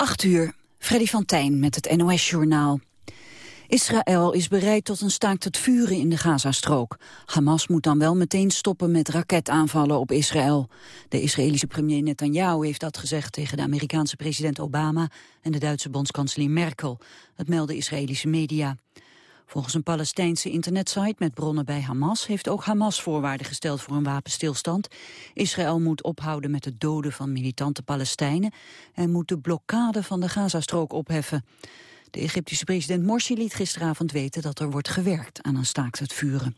8 uur, Freddy van Tijn met het NOS-journaal. Israël is bereid tot een staakt het vuren in de Gazastrook. Hamas moet dan wel meteen stoppen met raketaanvallen op Israël. De Israëlische premier Netanyahu heeft dat gezegd tegen de Amerikaanse president Obama en de Duitse bondskanselier Merkel. Het melden Israëlische media. Volgens een Palestijnse internetsite met bronnen bij Hamas... heeft ook Hamas voorwaarden gesteld voor een wapenstilstand. Israël moet ophouden met het doden van militante Palestijnen... en moet de blokkade van de Gazastrook opheffen. De Egyptische president Morsi liet gisteravond weten... dat er wordt gewerkt aan een staakt het vuren.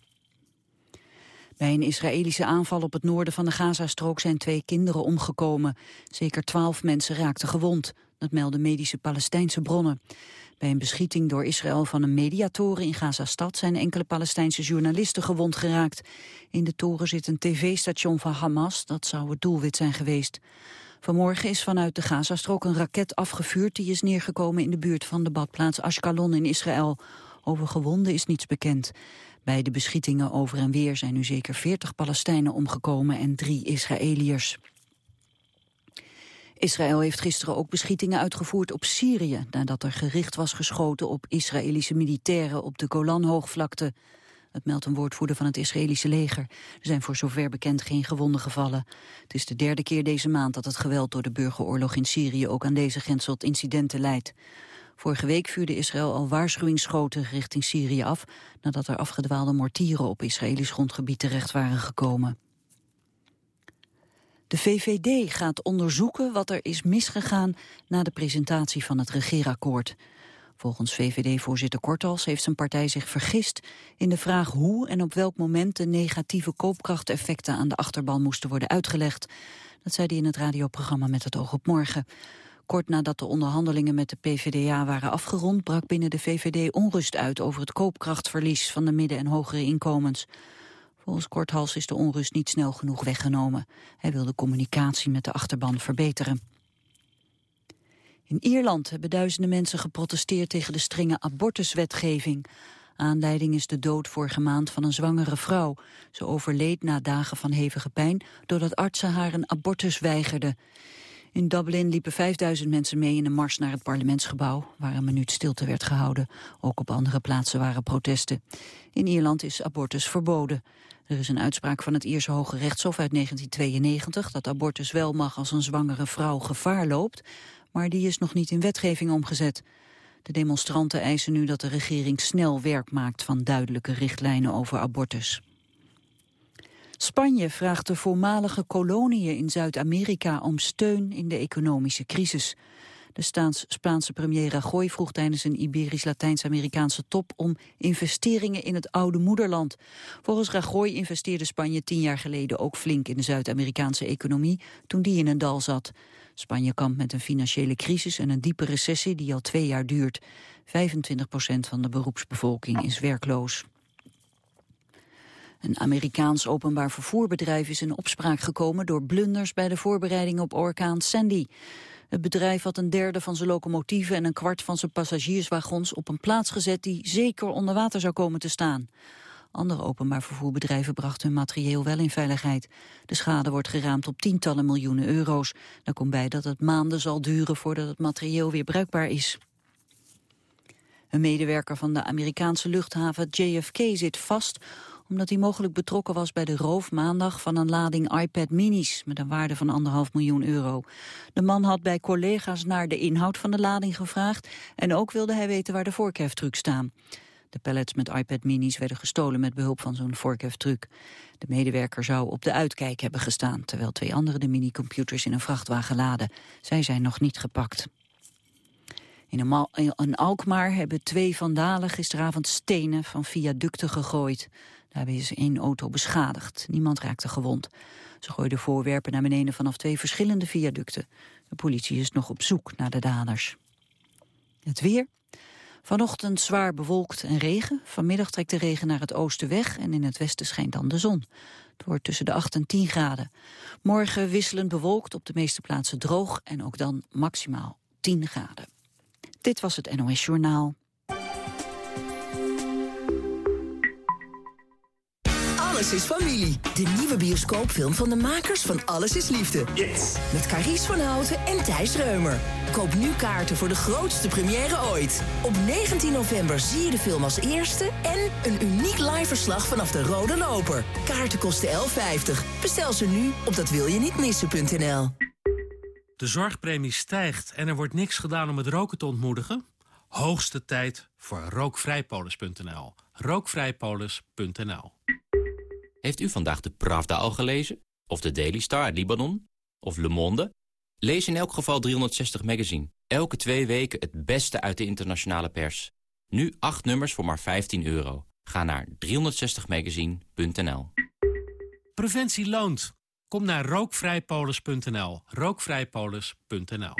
Bij een Israëlische aanval op het noorden van de Gazastrook zijn twee kinderen omgekomen. Zeker twaalf mensen raakten gewond. Dat melden medische Palestijnse bronnen. Bij een beschieting door Israël van een mediatoren in Gaza-stad zijn enkele Palestijnse journalisten gewond geraakt. In de toren zit een tv-station van Hamas, dat zou het doelwit zijn geweest. Vanmorgen is vanuit de Gazastrook een raket afgevuurd die is neergekomen in de buurt van de badplaats Ashkelon in Israël. Over gewonden is niets bekend. Bij de beschietingen over en weer zijn nu zeker 40 Palestijnen omgekomen en drie Israëliërs. Israël heeft gisteren ook beschietingen uitgevoerd op Syrië... nadat er gericht was geschoten op Israëlische militairen op de Golanhoogvlakte. Het meldt een woordvoerder van het Israëlische leger. Er zijn voor zover bekend geen gewonden gevallen. Het is de derde keer deze maand dat het geweld door de burgeroorlog in Syrië... ook aan deze grens tot incidenten leidt. Vorige week vuurde Israël al waarschuwingsschoten richting Syrië af... nadat er afgedwaalde mortieren op Israëlisch grondgebied terecht waren gekomen. De VVD gaat onderzoeken wat er is misgegaan na de presentatie van het regeerakkoord. Volgens VVD-voorzitter Kortals heeft zijn partij zich vergist in de vraag hoe en op welk moment de negatieve koopkrachteffecten aan de achterban moesten worden uitgelegd. Dat zei hij in het radioprogramma Met het oog op morgen. Kort nadat de onderhandelingen met de PVDA waren afgerond... brak binnen de VVD onrust uit over het koopkrachtverlies van de midden- en hogere inkomens. Volgens Korthals is de onrust niet snel genoeg weggenomen. Hij wil de communicatie met de achterban verbeteren. In Ierland hebben duizenden mensen geprotesteerd tegen de strenge abortuswetgeving. Aanleiding is de dood vorige maand van een zwangere vrouw. Ze overleed na dagen van hevige pijn doordat artsen haar een abortus weigerden. In Dublin liepen 5000 mensen mee in een mars naar het parlementsgebouw... waar een minuut stilte werd gehouden. Ook op andere plaatsen waren protesten. In Ierland is abortus verboden. Er is een uitspraak van het Ierse Hoge Rechtshof uit 1992... dat abortus wel mag als een zwangere vrouw gevaar loopt... maar die is nog niet in wetgeving omgezet. De demonstranten eisen nu dat de regering snel werk maakt... van duidelijke richtlijnen over abortus. Spanje vraagt de voormalige koloniën in Zuid-Amerika om steun in de economische crisis. De Spaanse premier Rajoy vroeg tijdens een Iberisch-Latijns-Amerikaanse top om investeringen in het oude moederland. Volgens Rajoy investeerde Spanje tien jaar geleden ook flink in de Zuid-Amerikaanse economie toen die in een dal zat. Spanje kampt met een financiële crisis en een diepe recessie die al twee jaar duurt. 25 procent van de beroepsbevolking is werkloos. Een Amerikaans openbaar vervoerbedrijf is in opspraak gekomen door blunders bij de voorbereidingen op orkaan Sandy. Het bedrijf had een derde van zijn locomotieven en een kwart van zijn passagierswagons op een plaats gezet die zeker onder water zou komen te staan. Andere openbaar vervoerbedrijven brachten hun materieel wel in veiligheid. De schade wordt geraamd op tientallen miljoenen euro's. Daar komt bij dat het maanden zal duren voordat het materieel weer bruikbaar is. Een medewerker van de Amerikaanse luchthaven JFK zit vast omdat hij mogelijk betrokken was bij de roof maandag van een lading iPad minis met een waarde van anderhalf miljoen euro. De man had bij collega's naar de inhoud van de lading gevraagd en ook wilde hij weten waar de voorkeftrucs staan. De pallets met iPad minis werden gestolen met behulp van zo'n voorkeftruc. De medewerker zou op de uitkijk hebben gestaan, terwijl twee anderen de minicomputers in een vrachtwagen laden. Zij zijn nog niet gepakt. In een Alkmaar hebben twee vandalen gisteravond stenen van viaducten gegooid. Daarbij is één auto beschadigd. Niemand raakte gewond. Ze gooiden voorwerpen naar beneden vanaf twee verschillende viaducten. De politie is nog op zoek naar de daders. Het weer. Vanochtend zwaar bewolkt en regen. Vanmiddag trekt de regen naar het oosten weg en in het westen schijnt dan de zon. Het wordt tussen de 8 en 10 graden. Morgen wisselend bewolkt, op de meeste plaatsen droog en ook dan maximaal 10 graden. Dit was het NOS Journaal. Alles is familie. De nieuwe bioscoopfilm van de makers van Alles is Liefde. Yes! Met Carice van Houten en Thijs Reumer. Koop nu kaarten voor de grootste première ooit. Op 19 november zie je de film als eerste... en een uniek live verslag vanaf de Rode Loper. Kaarten kosten 11,50. Bestel ze nu op datwilje-niet-missen.nl. De zorgpremie stijgt en er wordt niks gedaan om het roken te ontmoedigen? Hoogste tijd voor rookvrijpolis.nl. Rookvrijpolis.nl Heeft u vandaag de Pravda al gelezen? Of de Daily Star uit Libanon? Of Le Monde? Lees in elk geval 360 Magazine. Elke twee weken het beste uit de internationale pers. Nu acht nummers voor maar 15 euro. Ga naar 360magazine.nl Preventie loont. Kom naar rookvrijpolis.nl. Rookvrijpolis.nl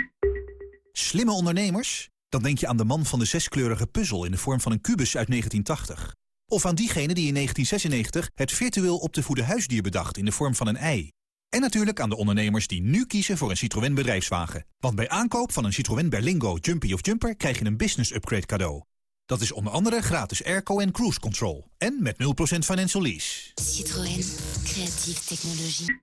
Slimme ondernemers? Dan denk je aan de man van de zeskleurige puzzel in de vorm van een kubus uit 1980. Of aan diegene die in 1996 het virtueel op te voeden huisdier bedacht in de vorm van een ei. En natuurlijk aan de ondernemers die nu kiezen voor een Citroën bedrijfswagen. Want bij aankoop van een Citroën Berlingo, Jumpy of Jumper krijg je een business upgrade cadeau. Dat is onder andere gratis airco en cruise control. En met 0% financial lease. Citroën. Creatieve technologie.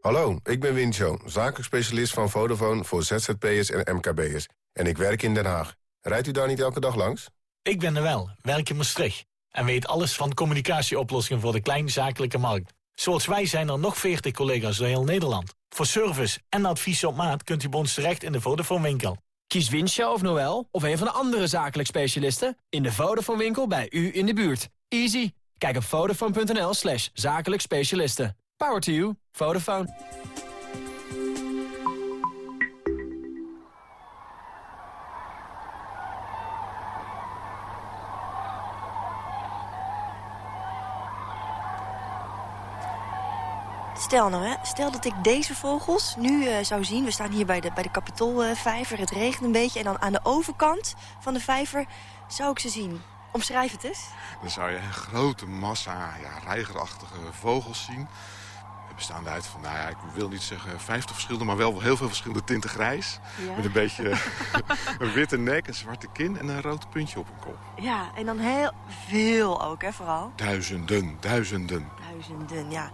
Hallo, ik ben Wincho, zakelijk specialist van Vodafone voor ZZP'ers en MKB'ers. En ik werk in Den Haag. Rijdt u daar niet elke dag langs? Ik ben er wel, werk in Maastricht. En weet alles van communicatieoplossingen voor de kleinzakelijke markt. Zoals wij zijn er nog 40 collega's door heel Nederland. Voor service en advies op maat kunt u bij ons terecht in de Vodafone winkel. Kies Winshow of Noel of een van de andere zakelijk specialisten... in de Vodafone winkel bij u in de buurt. Easy. Kijk op vodafone.nl slash zakelijk specialisten. Power to you. Vodafone. Stel nou, hè, stel dat ik deze vogels nu uh, zou zien. We staan hier bij de, bij de Capitoolvijver. het regent een beetje. En dan aan de overkant van de vijver zou ik ze zien. Omschrijf het eens. Dan zou je een grote massa ja, reigerachtige vogels zien. Bestaande uit van, nou ja, ik wil niet zeggen 50 verschillende... maar wel heel veel verschillende tinten grijs. Ja. Met een beetje een witte nek, een zwarte kin en een rood puntje op hun kop. Ja, en dan heel veel ook, hè, vooral. Duizenden, duizenden. Duizenden, ja.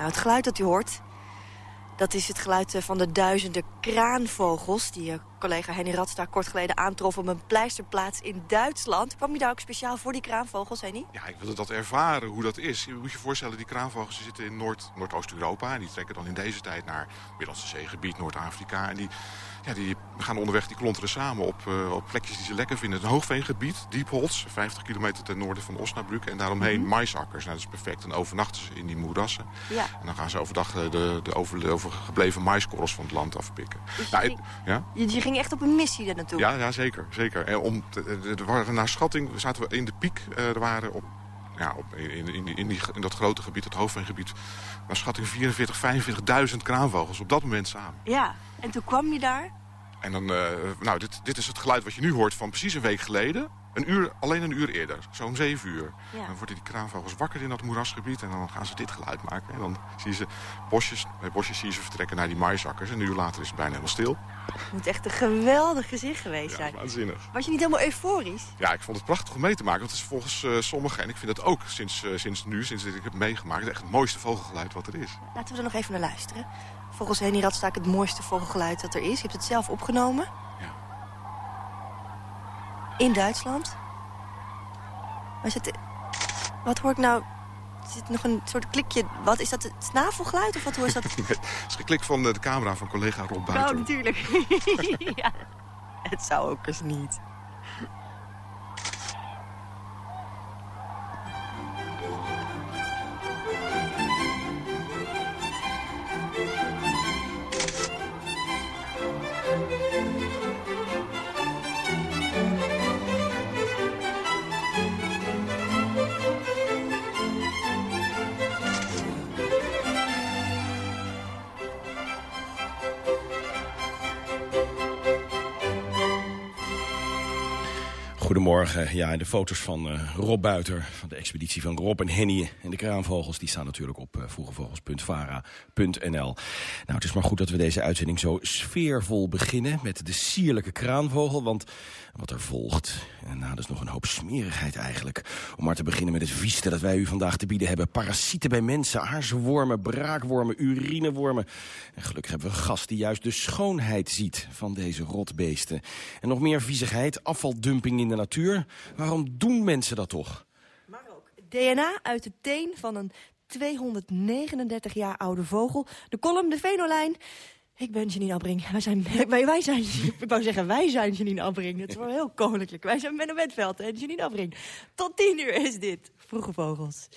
Nou, het geluid dat u hoort, dat is het geluid eh, van de duizenden kraanvogels... die uh, collega Henny Radsta kort geleden aantrof op een pleisterplaats in Duitsland. Kwam je daar ook speciaal voor die kraanvogels, Henny? Ja, ik wilde dat ervaren, hoe dat is. Je moet je voorstellen, die kraanvogels die zitten in Noord, Noordoost-Europa. Die trekken dan in deze tijd naar Middellandse Zeegebied, Noord-Afrika. En die ja, die gaan onderweg, die klonteren samen op, uh, op plekjes die ze lekker vinden. Een hoogveengebied, Diepholz, 50 kilometer ten noorden van Osnabrück. En daaromheen mm maisakkers. Nou, dat is perfect. Dan overnachten ze in die moerassen. Ja. En dan gaan ze overdag de, de, over, de overgebleven maiskorrels van het land afpikken. Dus nou, je, ging, ja? je, ging echt op een missie daar naartoe? Ja, ja zeker. zeker. En om er waren naar schatting, zaten we in de piek. Uh, er waren op ja, op, in, in, in, die, in, dat grote gebied, het hoofdveengebied... naar schatting 44, 45.000 kraanvogels op dat moment samen. Ja, en toen kwam je daar? En dan, uh, nou, dit, dit is het geluid wat je nu hoort van precies een week geleden. Een uur, alleen een uur eerder, zo'n zeven uur. Dan worden die kraanvogels wakker in dat moerasgebied en dan gaan ze dit geluid maken. En dan zie je ze bosjes, bij bosjes zie je ze vertrekken naar die maaisakkers. En een uur later is het bijna helemaal stil. Het moet echt een geweldig gezicht geweest zijn. Ja, waanzinnig. Was je niet helemaal euforisch? Ja, ik vond het prachtig om mee te maken. Want het is volgens uh, sommigen, en ik vind het ook sinds, uh, sinds nu, sinds ik heb meegemaakt... echt het mooiste vogelgeluid wat er is. Laten we er nog even naar luisteren. Volgens Henny Radstaak het mooiste vogelgeluid dat er is. Je hebt het zelf opgenomen. In Duitsland. Maar zit, wat hoor ik nou? Er zit nog een soort klikje. Wat is dat? Het snavelgeluid of wat hoor is dat? het is geklik van de camera van collega Rob Buiten. Nou, natuurlijk. ja, het zou ook eens niet. Goedemorgen. Ja, de foto's van uh, Rob Buiter, van de expeditie van Rob en Henny en de kraanvogels... die staan natuurlijk op uh, vroegevogels.vara.nl. Nou, het is maar goed dat we deze uitzending zo sfeervol beginnen... met de sierlijke kraanvogel, want wat er volgt... en nou, dat is nog een hoop smerigheid eigenlijk. Om maar te beginnen met het vieste dat wij u vandaag te bieden hebben. Parasieten bij mensen, aarzewormen, braakwormen, urinewormen. En gelukkig hebben we een gast die juist de schoonheid ziet van deze rotbeesten. En nog meer viezigheid, afvaldumping in de natuur. Waarom doen mensen dat toch? Maar ook DNA uit de teen van een 239 jaar oude vogel. De column, de venolijn. Ik ben Janine Abbring. Wij zijn, wij, wij zijn, ik wou zeggen, wij zijn Janine Abbring. Is wel heel koninklijk. Wij zijn Menno Wendveld en Janine Abbring. Tot tien uur is dit Vroege Vogels.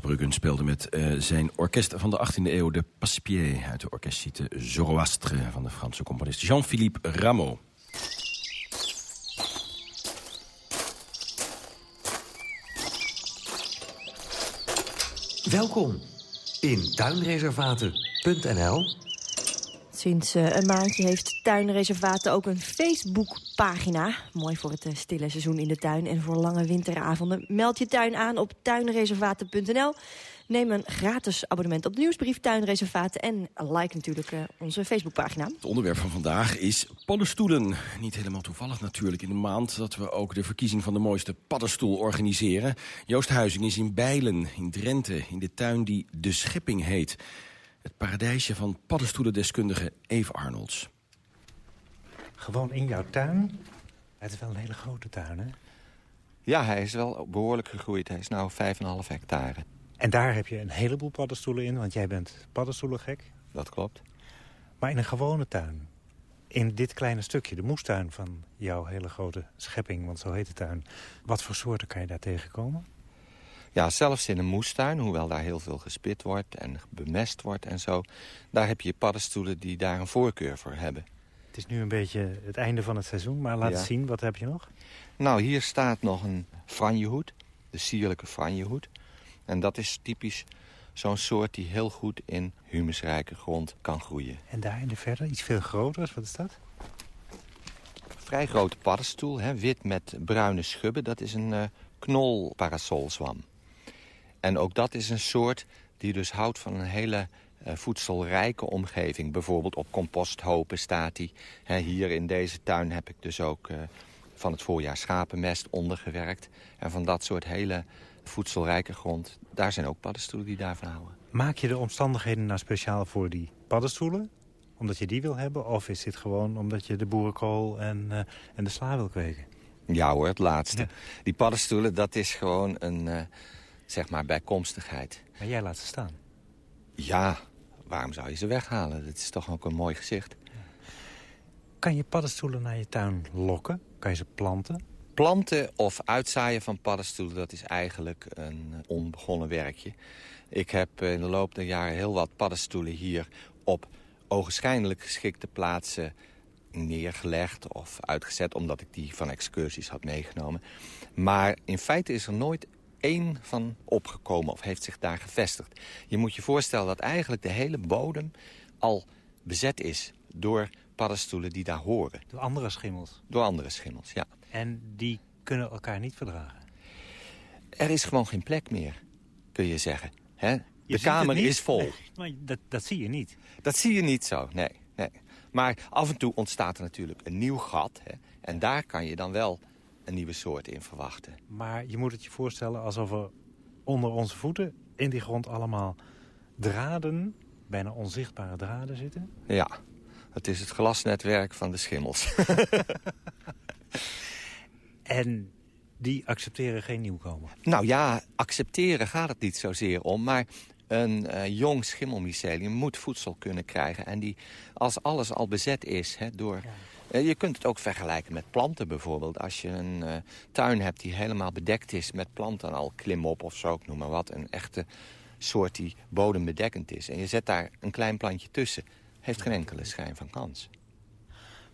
Bruggen speelde met uh, zijn orkest van de 18e eeuw... de Passepied uit de orkestcite Zoroastre... van de Franse componist Jean-Philippe Rameau. Welkom in tuinreservaten.nl Sinds uh, een maandje heeft Tuinreservaten ook een Facebookpagina. Mooi voor het uh, stille seizoen in de tuin en voor lange winteravonden. Meld je tuin aan op tuinreservaten.nl. Neem een gratis abonnement op de nieuwsbrief Tuinreservaten... en like natuurlijk uh, onze Facebookpagina. Het onderwerp van vandaag is paddenstoelen. Niet helemaal toevallig natuurlijk in de maand... dat we ook de verkiezing van de mooiste paddenstoel organiseren. Joost Huizing is in Bijlen, in Drenthe, in de tuin die De Schepping heet... Het paradijsje van paddenstoelendeskundige Eve Arnolds. Gewoon in jouw tuin? Het is wel een hele grote tuin, hè? Ja, hij is wel behoorlijk gegroeid. Hij is nu 5,5 hectare. En daar heb je een heleboel paddenstoelen in, want jij bent paddenstoelengek. Dat klopt. Maar in een gewone tuin, in dit kleine stukje, de moestuin van jouw hele grote schepping, want zo heet de tuin. Wat voor soorten kan je daar tegenkomen? Ja, zelfs in een moestuin, hoewel daar heel veel gespit wordt en bemest wordt en zo... daar heb je paddenstoelen die daar een voorkeur voor hebben. Het is nu een beetje het einde van het seizoen, maar laat eens zien, wat heb je nog? Nou, hier staat nog een franjehoed, de sierlijke franjehoed. En dat is typisch zo'n soort die heel goed in humusrijke grond kan groeien. En daar in de verder, iets veel groter, wat is dat? Vrij grote paddenstoel, hè, wit met bruine schubben. Dat is een uh, knolparasolzwam. En ook dat is een soort die dus houdt van een hele voedselrijke omgeving. Bijvoorbeeld op composthopen staat hij. hier in deze tuin heb ik dus ook uh, van het voorjaar schapenmest ondergewerkt. En van dat soort hele voedselrijke grond, daar zijn ook paddenstoelen die daarvan houden. Maak je de omstandigheden nou speciaal voor die paddenstoelen? Omdat je die wil hebben? Of is dit gewoon omdat je de boerenkool en, uh, en de sla wil kweken? Ja hoor, het laatste. Die paddenstoelen, dat is gewoon een zeg maar, bijkomstigheid. Maar jij laat ze staan? Ja, waarom zou je ze weghalen? Dat is toch ook een mooi gezicht. Kan je paddenstoelen naar je tuin lokken? Kan je ze planten? Planten of uitzaaien van paddenstoelen, dat is eigenlijk een onbegonnen werkje. Ik heb in de loop der jaren heel wat paddenstoelen hier op ogenschijnlijk geschikte plaatsen neergelegd of uitgezet... omdat ik die van excursies had meegenomen. Maar in feite is er nooit één van opgekomen of heeft zich daar gevestigd. Je moet je voorstellen dat eigenlijk de hele bodem al bezet is door paddenstoelen die daar horen. Door andere schimmels? Door andere schimmels, ja. En die kunnen elkaar niet verdragen? Er is gewoon geen plek meer, kun je zeggen. He? De kamer is vol. maar dat, dat zie je niet. Dat zie je niet zo, nee, nee. Maar af en toe ontstaat er natuurlijk een nieuw gat. Hè, en daar kan je dan wel een nieuwe soort in verwachten. Maar je moet het je voorstellen alsof er onder onze voeten in die grond allemaal draden, bijna onzichtbare draden zitten? Ja, het is het glasnetwerk van de schimmels. en die accepteren geen nieuwkomer? Nou ja, accepteren gaat het niet zozeer om, maar een uh, jong schimmelmycelium moet voedsel kunnen krijgen. En die, als alles al bezet is hè, door... je kunt het ook vergelijken met planten bijvoorbeeld. Als je een uh, tuin hebt die helemaal bedekt is met planten, al klimop of zo, ik noem maar wat. Een echte soort die bodembedekkend is. En je zet daar een klein plantje tussen. Heeft geen enkele schijn van kans.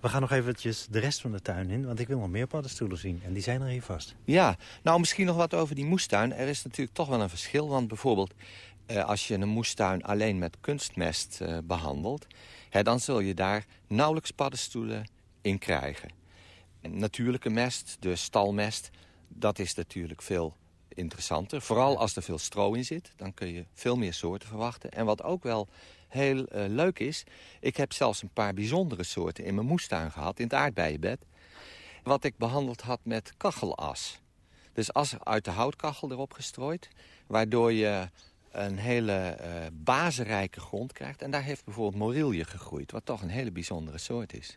We gaan nog eventjes de rest van de tuin in, want ik wil nog meer paddenstoelen zien. En die zijn er hier vast. Ja, nou misschien nog wat over die moestuin. Er is natuurlijk toch wel een verschil, want bijvoorbeeld... Eh, als je een moestuin alleen met kunstmest eh, behandelt... Hè, dan zul je daar nauwelijks paddenstoelen in krijgen. En natuurlijke mest, de stalmest, dat is natuurlijk veel interessanter. Vooral als er veel stro in zit, dan kun je veel meer soorten verwachten. En wat ook wel heel uh, leuk is... ik heb zelfs een paar bijzondere soorten in mijn moestuin gehad... in het aardbeienbed. Wat ik behandeld had met kachelas. Dus as uit de houtkachel erop gestrooid... waardoor je een hele uh, bazenrijke grond krijgt. En daar heeft bijvoorbeeld morilje gegroeid... wat toch een hele bijzondere soort is.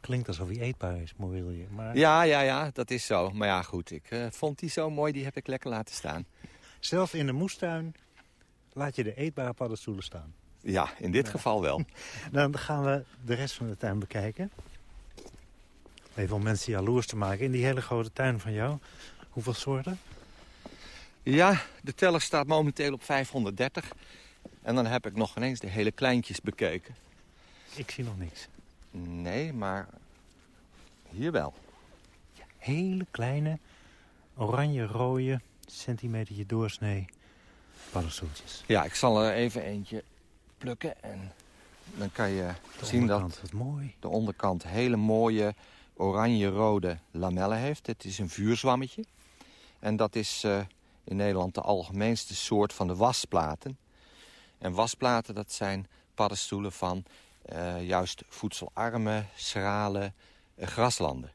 Klinkt alsof hij eetbaar is, morilje. Maar... Ja, ja, ja, dat is zo. Maar ja, goed, ik uh, vond die zo mooi, die heb ik lekker laten staan. Zelfs in de moestuin laat je de eetbare paddenstoelen staan? Ja, in dit geval wel. Dan gaan we de rest van de tuin bekijken. Even om mensen jaloers te maken. In die hele grote tuin van jou, hoeveel soorten? Ja, de teller staat momenteel op 530. En dan heb ik nog ineens de hele kleintjes bekeken. Ik zie nog niks. Nee, maar hier wel. Ja, hele kleine, oranje-rode, centimetertje doorsnee paddenstoeltjes. Ja, ik zal er even eentje plukken. En dan kan je de zien dat mooi. de onderkant hele mooie oranje-rode lamellen heeft. Dit is een vuurzwammetje. En dat is uh, in Nederland de algemeenste soort van de wasplaten. En wasplaten, dat zijn paddenstoelen van juist voedselarme, schrale uh, graslanden.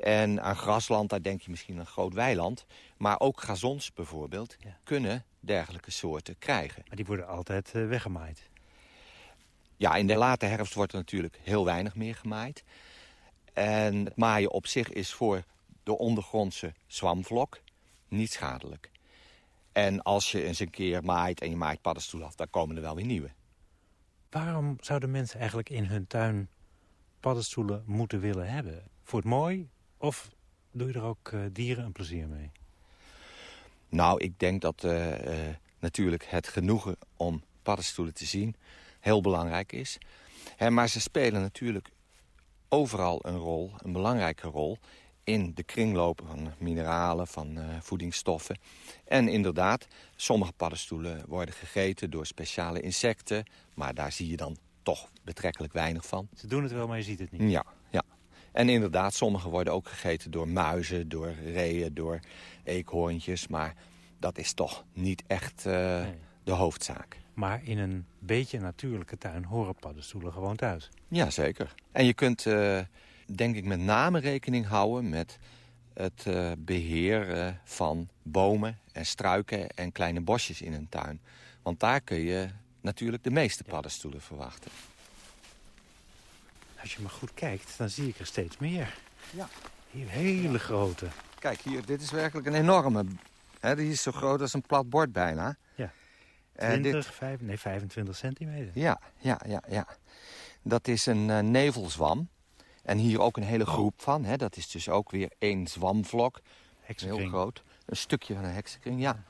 En aan grasland, daar denk je misschien een groot weiland. Maar ook gazons bijvoorbeeld ja. kunnen dergelijke soorten krijgen. Maar die worden altijd uh, weggemaaid? Ja, in de late herfst wordt er natuurlijk heel weinig meer gemaaid. En het maaien op zich is voor de ondergrondse zwamvlok niet schadelijk. En als je eens een keer maait en je maait paddenstoelen af, dan komen er wel weer nieuwe. Waarom zouden mensen eigenlijk in hun tuin paddenstoelen moeten willen hebben? Voor het mooi of doe je er ook uh, dieren een plezier mee? Nou, ik denk dat uh, uh, natuurlijk het genoegen om paddenstoelen te zien heel belangrijk is. Hè, maar ze spelen natuurlijk overal een rol, een belangrijke rol... in de kringloop van mineralen, van voedingsstoffen. En inderdaad, sommige paddenstoelen worden gegeten door speciale insecten... maar daar zie je dan toch betrekkelijk weinig van. Ze doen het wel, maar je ziet het niet. Ja, ja. En inderdaad, sommige worden ook gegeten door muizen, door reeën, door eekhoorntjes. Maar dat is toch niet echt uh, nee. de hoofdzaak. Maar in een beetje natuurlijke tuin horen paddenstoelen gewoon thuis. Ja, zeker. En je kunt, uh, denk ik, met name rekening houden met het uh, beheer van bomen en struiken en kleine bosjes in een tuin. Want daar kun je natuurlijk de meeste paddenstoelen verwachten. Als je maar goed kijkt, dan zie ik er steeds meer. Ja. Hier hele grote. Kijk, hier, dit is werkelijk een enorme. Hè, die is zo groot als een plat bord bijna. Ja. 20, dit... 5, nee, 25 centimeter. Ja, ja, ja, ja. Dat is een uh, nevelzwam. En hier ook een hele groep van. Hè. Dat is dus ook weer één zwamvlok. Heksenkring. Heel groot. Een stukje van een heksenkring, ja.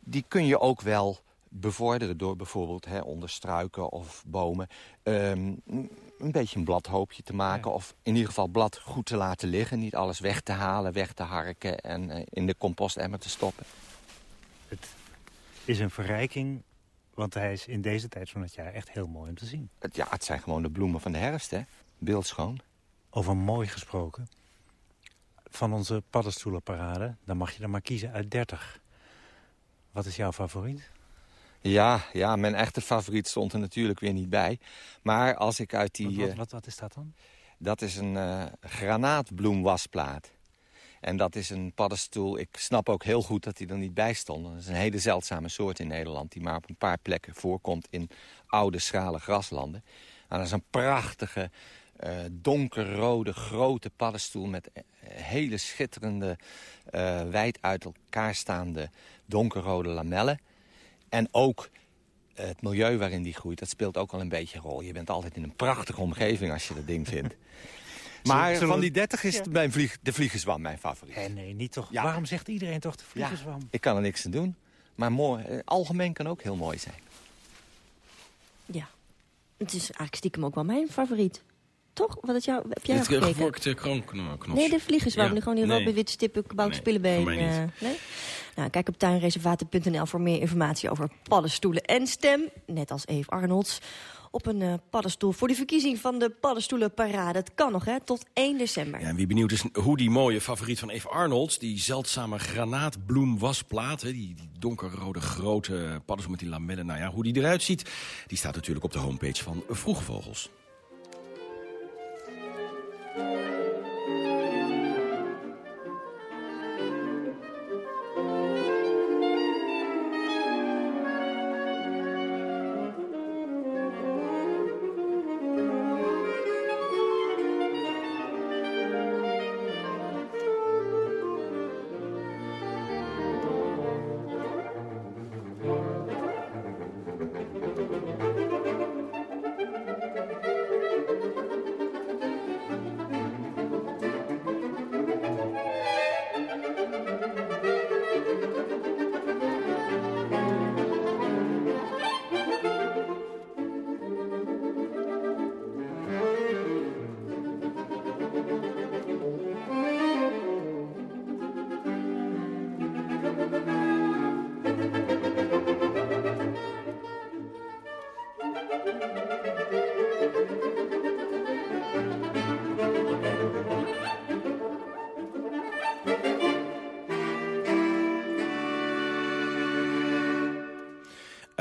Die kun je ook wel bevorderen door bijvoorbeeld hè, onder struiken of bomen... ehm, een beetje een bladhoopje te maken. Of in ieder geval blad goed te laten liggen. Niet alles weg te halen, weg te harken en eh, in de compostemmer te stoppen. Het is een verrijking, want hij is in deze tijd van het jaar echt heel mooi om te zien. Het, ja, het zijn gewoon de bloemen van de herfst, hè. Beeldschoon. Over mooi gesproken. Van onze paddenstoelenparade, dan mag je er maar kiezen uit 30. Wat is jouw favoriet? Ja, ja, mijn echte favoriet stond er natuurlijk weer niet bij. Maar als ik uit die... Wat, wat, eh, wat, wat is dat dan? Dat is een eh granaatbloemwasplaat. En dat is een paddenstoel. Ik snap ook heel goed dat die er niet bij stond. Dat is een hele zeldzame soort in Nederland... die maar op een paar plekken voorkomt in oude, schrale graslanden. Nou, dat is een prachtige, eh, donkerrode, grote paddenstoel... met eh, hele schitterende, eh, wijd uit elkaar staande donkerrode lamellen. En ook het milieu waarin die groeit, dat speelt ook wel een beetje een rol. Je bent altijd in een prachtige omgeving als je dat ding vindt. Maar van die 30 is Ja. mijn vlieg, de vliegenzwam mijn favoriet. Nee, nee, niet toch. Waarom zegt iedereen toch de vliegenzwam? Ik kan er niks aan doen. Maar mooi, algemeen kan ook heel mooi zijn. Ja. Het is eigenlijk stiekem ook wel mijn favoriet. Toch? Wat is jou, heb jij Het gevorkte kroonknos. Nee, de vliegenzwam. Ja, gewoon die nee. rode witte stippen, kabouter Nee, mij niet. eh, nee? Nou, kijk op tuinreservaten.nl voor meer informatie over paddenstoelen. En stem, net als Eve Arnolds, op een eh, paddenstoel voor de verkiezing van de paddenstoelenparade. Het kan nog, hè, tot 1 december. Ja, en wie benieuwd is hoe die mooie favoriet van Eve Arnolds... die zeldzame granaatbloemwasplaat, hè, die, die donkerrode grote paddenstoel met die lamellen... nou ja, hoe die eruit ziet, die staat natuurlijk op de homepage van Vroege Vogels.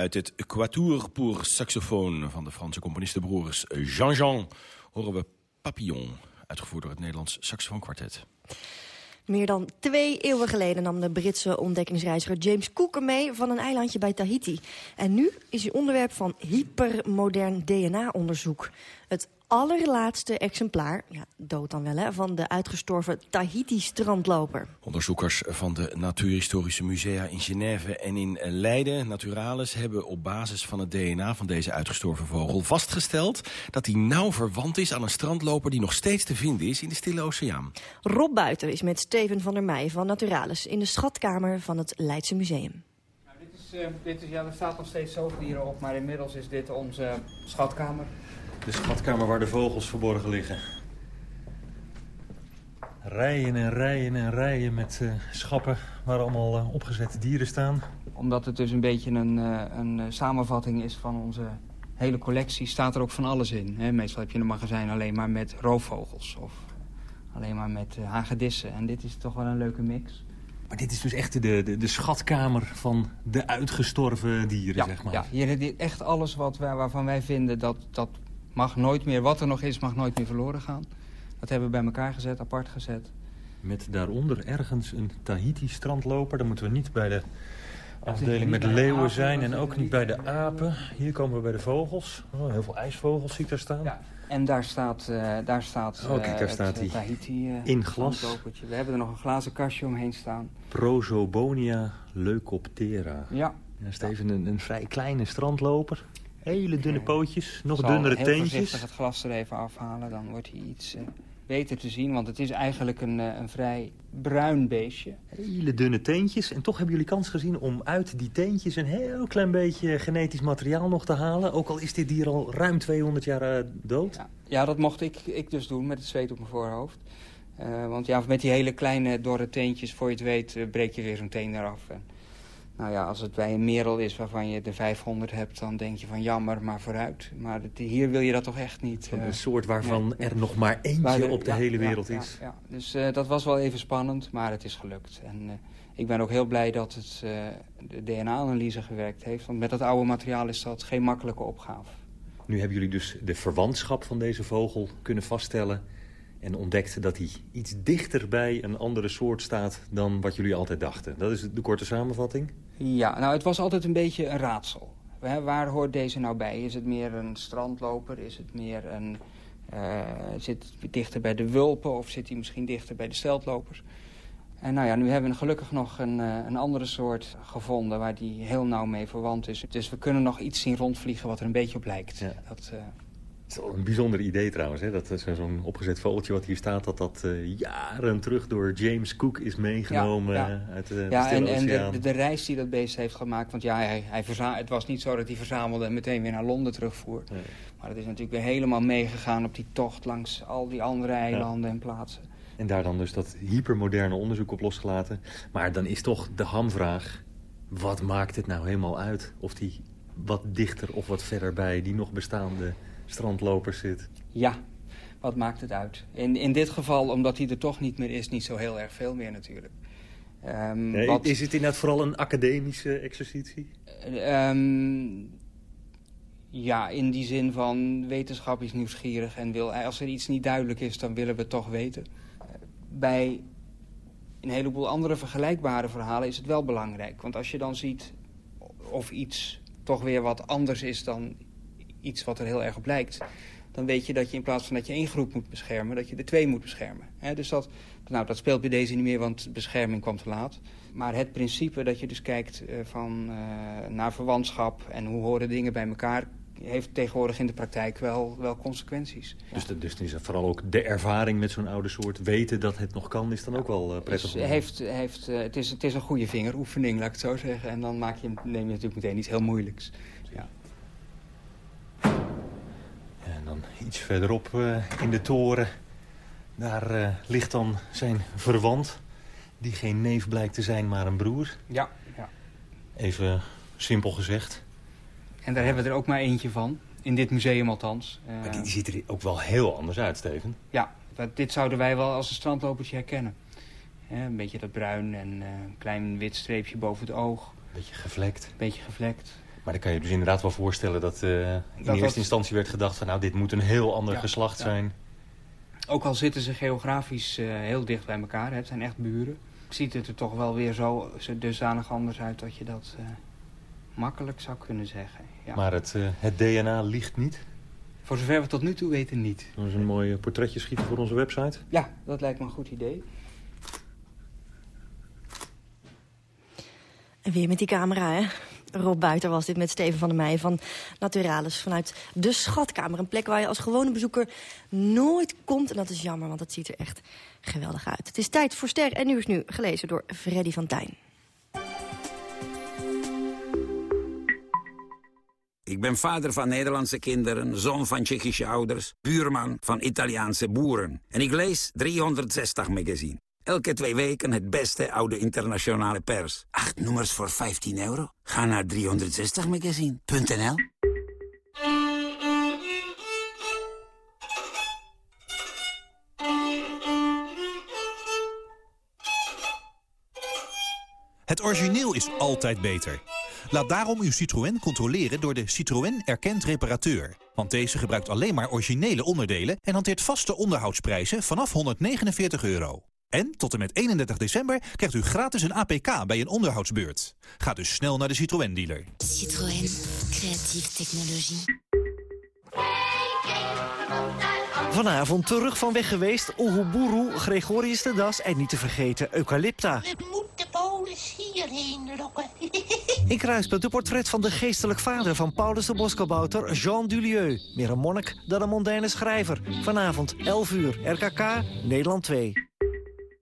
Uit het Quatuor pour saxofoon van de Franse componistenbroers Jean-Jean... horen we Papillon, uitgevoerd door het Nederlands Saxofoonkwartet. Meer dan twee eeuwen geleden nam de Britse ontdekkingsreiziger James Cook mee van een eilandje bij Tahiti. En nu is hij onderwerp van hypermodern DNA-onderzoek. Het allerlaatste exemplaar, ja, dood dan wel hè, van de uitgestorven Tahiti-strandloper. Onderzoekers van de Natuurhistorische Musea in Genève en in Leiden, Naturalis, hebben op basis van het DNA van deze uitgestorven vogel vastgesteld dat hij nauw verwant is aan een strandloper die nog steeds te vinden is in de Stille Oceaan. Rob Buiter is met Steven van der Meij van Naturalis in de schatkamer van het Leidse Museum. Dit is, eh, dit is, ja, er staat nog steeds zoogdieren op, maar inmiddels is dit onze schatkamer. De schatkamer waar de vogels verborgen liggen. Rijen en rijen en rijen met eh, schappen waar allemaal eh, opgezette dieren staan. Omdat het dus een beetje een, eh, een samenvatting is van onze hele collectie, staat er ook van alles in. Hè? Meestal heb je een magazijn alleen maar met roofvogels of alleen maar met hagedissen. En dit is toch wel een leuke mix. Maar dit is dus echt de, de, de schatkamer van de uitgestorven dieren, zeg maar. Ja, hier echt alles wat wij, waarvan wij vinden dat dat mag nooit meer, wat er nog is, mag nooit meer verloren gaan. Dat hebben we bij elkaar gezet, apart gezet. Met daaronder ergens een Tahiti-strandloper. Dan moeten we niet bij de afdeling met leeuwen zijn en ook niet bij de apen. Hier komen we bij de vogels. Oh, heel veel ijsvogels zie ik daar staan. En daar staat, eh, daar staat, Oh, kijk, daar eh, het, staat eh. Tahiti In glas. We hebben er nog een glazen kastje omheen staan. Prosobonia leucoptera. Ja. Dat is even een, een vrij kleine strandloper. Hele dunne pootjes, nog dunnere heel teentjes. voorzichtig het glas er even afhalen, dan wordt hij iets eh, beter te zien. Want het is eigenlijk een, eh, een vrij bruin beestje. Hele dunne teentjes. En toch hebben jullie kans gezien om uit die teentjes... een heel klein beetje genetisch materiaal nog te halen. Ook al is dit dier al ruim 200 jaar eh, dood. Ja, dat mocht ik, ik dus doen met het zweet op mijn voorhoofd. Want ja, met die hele kleine dorre teentjes, voor je het weet, breek je weer zo'n teen eraf. En, nou ja, als het bij een merel is waarvan je de 500 hebt, dan denk je van jammer, maar vooruit. Maar het- hier wil je dat toch echt niet. Van eh, een soort waarvan nee. er nog maar eentje op de ja, hele wereld ja, is. Ja, Dus eh, dat was wel even spannend, maar het is gelukt. En eh, ik ben ook heel blij dat het de DNA-analyse gewerkt heeft. Want met dat oude materiaal is dat geen makkelijke opgave. Nu hebben jullie dus de verwantschap van deze vogel kunnen vaststellen... en ontdekt dat hij iets dichter bij een andere soort staat dan wat jullie altijd dachten. Dat is de korte samenvatting. Ja, nou het was altijd een beetje een raadsel. Waar hoort deze nou bij? Is het meer een strandloper? Is het meer een... eh, zit het dichter bij de wulpen of zit hij misschien dichter bij de steltlopers? En nou ja, nu hebben we gelukkig nog een, eh, een andere soort gevonden... waar die heel nauw mee verwant is. Dus we kunnen nog iets zien rondvliegen wat er een beetje op lijkt. Dat, eh, Het is wel een bijzonder idee trouwens. Hè? Dat zo'n opgezet vogeltje wat hier staat... dat dat eh, jaren terug door James Cook is meegenomen Ja, ja. eh, uit de, de ja, en, en de, de, de reis die dat beest heeft gemaakt... want ja, hij, hij het was niet zo dat hij verzamelde en meteen weer naar Londen terugvoer. Maar het is natuurlijk weer helemaal meegegaan op die tocht... langs al die andere eilanden en plaatsen. En daar dan dus dat hypermoderne onderzoek op losgelaten. Maar dan is toch de hamvraag... wat maakt het nou helemaal uit? Of die wat dichter of wat verder bij die nog bestaande strandlopers zit? Ja, wat maakt het uit? In, in dit geval, omdat hij er toch niet meer is... niet zo heel erg veel meer natuurlijk. Nee, wat- Is het inderdaad vooral een academische exercitie? Ehm, ja, in die zin van wetenschap is nieuwsgierig en wil, als er iets niet duidelijk is, dan willen we het toch weten. Bij een heleboel andere vergelijkbare verhalen is het wel belangrijk. Want als je dan ziet of iets toch weer wat anders is dan iets wat er heel erg op lijkt... dan weet je dat je in plaats van dat je één groep moet beschermen... dat je er twee moet beschermen. Dus dat, nou, dat speelt bij deze niet meer, want bescherming kwam te laat. Maar het principe dat je dus kijkt eh, van, eh, naar verwantschap... en hoe horen dingen bij elkaar... heeft tegenwoordig in de praktijk wel, wel consequenties. Dus, de, dus is vooral ook de ervaring met zo'n oude soort... weten dat het nog kan, is dan ook wel eh, prettig. Dus heeft, heeft, het, is, het is een goede vingeroefening, laat ik het zo zeggen. En dan maak je, neem je natuurlijk meteen iets heel moeilijks. En dan iets verderop eh, in de toren... daar eh, ligt dan zijn verwant... die geen neef blijkt te zijn, maar een broer. Ja, ja. Even simpel gezegd. En daar hebben we er ook maar eentje van. In dit museum althans. Eh, Maar die, die ziet er ook wel heel anders uit, Steven. Ja, dat- dit zouden wij wel als een strandlopertje herkennen. Een beetje dat bruin en eh, een klein wit streepje boven het oog. Beetje gevlekt. Beetje gevlekt. Maar dan kan je je dus inderdaad wel voorstellen dat eh, in dat- eerste instantie werd gedacht van... nou, dit moet een heel ander Ja, geslacht ja. zijn. Ook al zitten ze geografisch eh, heel dicht bij elkaar, hè, het zijn echt buren. Ziet het er toch wel weer zo, zo dusdanig anders uit dat je dat eh, makkelijk zou kunnen zeggen. Ja. Maar het, eh, het DNA ligt niet. Voor zover we tot nu toe weten niet. Dat is een mooi portretje schieten voor onze website. Ja, dat lijkt me een goed idee. En weer met die camera, hè? Rob Buiter was dit met Steven van der Meij van Naturalis... vanuit de Schatkamer. Een plek waar je als gewone bezoeker nooit komt. En dat is jammer, want het ziet er echt geweldig uit. Het is tijd voor Ster en Nieuws Nu, gelezen door Freddy van Tijn. Ik ben vader van Nederlandse kinderen, zoon van Tsjechische ouders... buurman van Italiaanse boeren. En ik lees 360 magazine. Elke twee weken het beste oude internationale pers. Acht nummers voor 15 euro? Ga naar 360magazine.nl Het origineel is altijd beter. Laat daarom uw Citroën controleren door de Citroën Erkend Reparateur. Want deze gebruikt alleen maar originele onderdelen... en hanteert vaste onderhoudsprijzen vanaf 149 euro. En tot en met 31 december krijgt u gratis een APK bij een onderhoudsbeurt. Ga dus snel naar de Citroën-dealer. Citroën, creatieve technologie. Vanavond terug van weg geweest, Oehuburu, Gregorius de Das en niet te vergeten Eucalypta. Het moet de polis hierheen. inlokken. In Kruispunt een portret van de geestelijk vader van Paulus de Boskabouter, Jean Dulieu. Meer een monnik dan een mondaine schrijver. Vanavond, 11 uur, RKK, Nederland 2.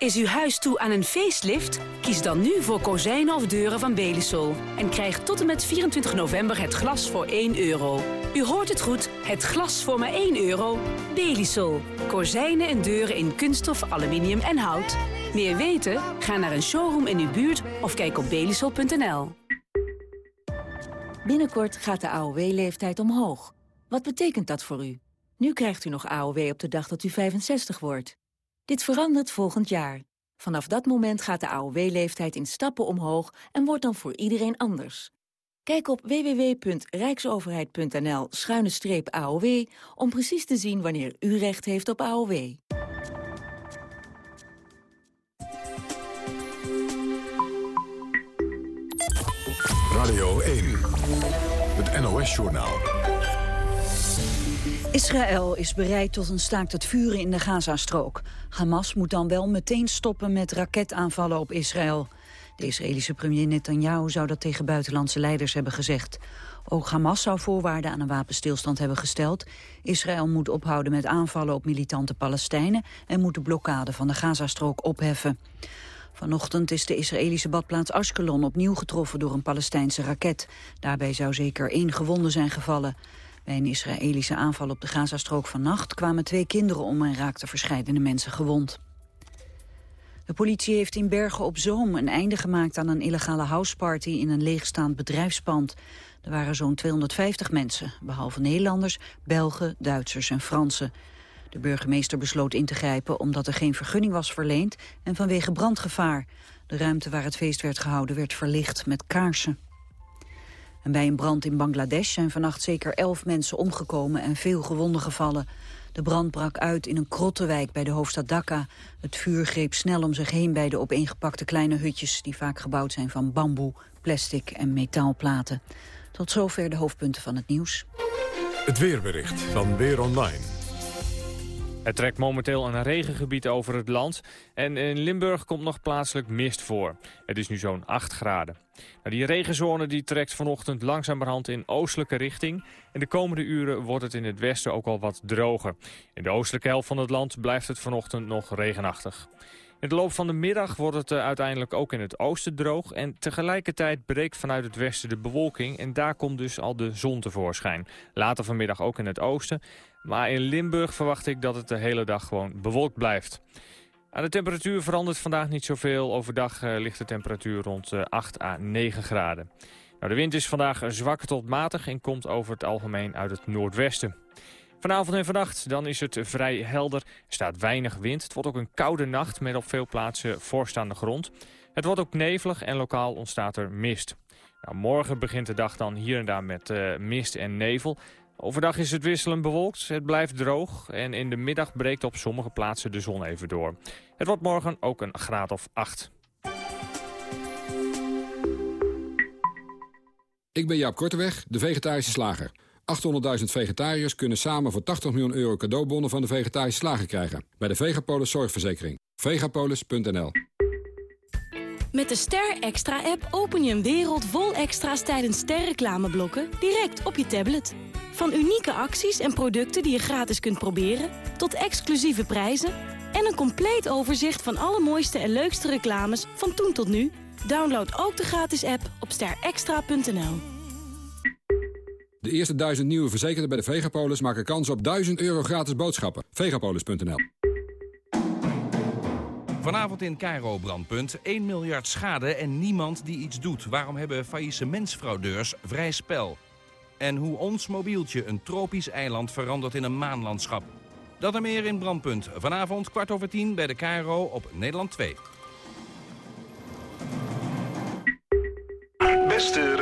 Is uw huis toe aan een facelift? Kies dan nu voor kozijnen of deuren van Belisol. En krijg tot en met 24 november het glas voor 1 euro. U hoort het goed, het glas voor maar 1 euro. Belisol. Kozijnen en deuren in kunststof, aluminium en hout. Meer weten? Ga naar een showroom in uw buurt of kijk op belisol.nl. Binnenkort gaat de AOW-leeftijd omhoog. Wat betekent dat voor u? Nu krijgt u nog AOW op de dag dat u 65 wordt. Dit verandert volgend jaar. Vanaf dat moment gaat de AOW-leeftijd in stappen omhoog en wordt dan voor iedereen anders. Kijk op www.rijksoverheid.nl-aow om precies te zien wanneer u recht heeft op AOW. Radio 1, het NOS-journaal. Israël is bereid tot een staakt het vuren in de Gazastrook. Hamas moet dan wel meteen stoppen met raketaanvallen op Israël. De Israëlische premier Netanyahu zou dat tegen buitenlandse leiders hebben gezegd. Ook Hamas zou voorwaarden aan een wapenstilstand hebben gesteld. Israël moet ophouden met aanvallen op militante Palestijnen... en moet de blokkade van de Gazastrook opheffen. Vanochtend is de Israëlische badplaats Ashkelon opnieuw getroffen door een Palestijnse raket. Daarbij zou zeker één gewonde zijn gevallen. Bij een Israëlische aanval op de Gazastrook vannacht kwamen twee kinderen om en raakten verscheidene mensen gewond. De politie heeft in Bergen op Zoom een einde gemaakt aan een illegale houseparty in een leegstaand bedrijfspand. Er waren zo'n 250 mensen, behalve Nederlanders, Belgen, Duitsers en Fransen. De burgemeester besloot in te grijpen omdat er geen vergunning was verleend en vanwege brandgevaar. De ruimte waar het feest werd gehouden werd verlicht met kaarsen. En bij een brand in Bangladesh zijn vannacht zeker elf mensen omgekomen en veel gewonden gevallen. De brand brak uit in een krottenwijk bij de hoofdstad Dhaka. Het vuur greep snel om zich heen bij de opeengepakte kleine hutjes... die vaak gebouwd zijn van bamboe, plastic en metaalplaten. Tot zover de hoofdpunten van het nieuws. Het weerbericht van Weer Online. Het trekt momenteel een regengebied over het land en in Limburg komt nog plaatselijk mist voor. Het is nu zo'n 8 graden. Nou, die regenzone die trekt vanochtend langzamerhand in oostelijke richting. En de komende uren wordt het in het westen ook al wat droger. In de oostelijke helft van het land blijft het vanochtend nog regenachtig. In de loop van de middag wordt het eh, uiteindelijk ook in het oosten droog. En tegelijkertijd breekt vanuit het westen de bewolking. En daar komt dus al de zon tevoorschijn. Later vanmiddag ook in het oosten. Maar in Limburg verwacht ik dat het de hele dag gewoon bewolkt blijft. Aan de temperatuur verandert vandaag niet zoveel. Overdag uh, ligt de temperatuur rond uh, 8 à 9 graden. Nou, de wind is vandaag zwak tot matig en komt over het algemeen uit het noordwesten. Vanavond en vannacht dan is het vrij helder. Er staat weinig wind. Het wordt ook een koude nacht met op veel plaatsen vorst aan de grond. Het wordt ook nevelig en lokaal ontstaat er mist. Nou, morgen begint de dag dan hier en daar met uh, mist en nevel. Overdag is het wisselend bewolkt, het blijft droog en in de middag breekt op sommige plaatsen de zon even door. Het wordt morgen ook een graad of 8. Ik ben Jaap Korteweg, de vegetarische slager. 800.000 vegetariërs kunnen samen voor 80 miljoen euro cadeaubonnen van de vegetarische slager krijgen. Bij de Vegapolis Zorgverzekering. Vegapolis.nl Met de Ster Extra-app open je een wereld vol extra's tijdens sterreclameblokken direct op je tablet. Van unieke acties en producten die je gratis kunt proberen... tot exclusieve prijzen en een compleet overzicht van alle mooiste en leukste reclames van toen tot nu. Download ook de gratis app op sterextra.nl. De eerste duizend nieuwe verzekerden bij de Vegapolis maken kans op 1000 euro gratis boodschappen. Vegapolis.nl Vanavond in Cairo brandpunt 1 miljard schade en niemand die iets doet. Waarom hebben faillissementsfraudeurs vrij spel? En hoe ons mobieltje een tropisch eiland verandert in een maanlandschap. Dat en meer in Brandpunt. Vanavond kwart over tien bij de KRO op Nederland 2. Beste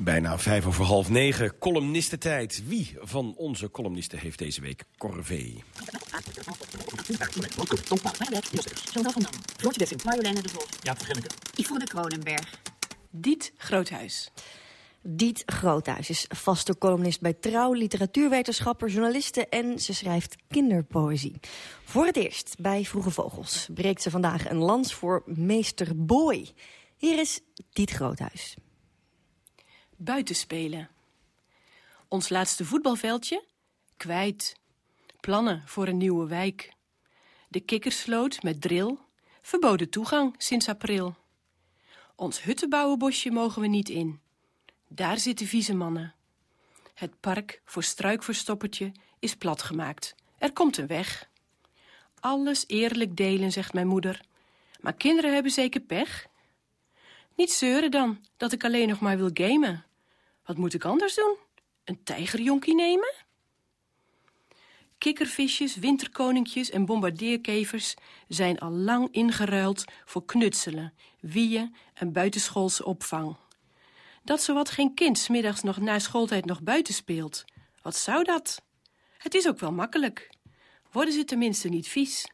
Bijna vijf over half negen, columnistentijd. Wie van onze columnisten heeft deze week corvée? Chantal van Dam. Floortje Dessing. Marjoleine de Vos. Ja, Genneke. Yvonne Kronenberg. Diet Groothuis. Diet Groothuis is vaste columnist bij Trouw, literatuurwetenschapper, journaliste en ze schrijft kinderpoëzie. Voor het eerst bij Vroege Vogels breekt ze vandaag een lans voor meester Boy. Hier is Diet Groothuis. Buitenspelen. Ons laatste voetbalveldje? Kwijt. Plannen voor een nieuwe wijk. De kikkersloot met drill. Verboden toegang sinds april. Ons huttenbouwenbosje mogen we niet in. Daar zitten vieze mannen. Het park voor struikverstoppertje is platgemaakt. Er komt een weg. Alles eerlijk delen, zegt mijn moeder. Maar kinderen hebben zeker pech. Niet zeuren dan, dat ik alleen nog maar wil gamen. Wat moet ik anders doen? Een tijgerjonkie nemen? Kikkervisjes, winterkoninkjes en bombardeerkevers zijn al lang ingeruild voor knutselen, wieën en buitenschoolse opvang. Dat zowat geen kind 's middags nog na schooltijd nog buiten speelt. Wat zou dat? Het is ook wel makkelijk. Worden ze tenminste niet vies.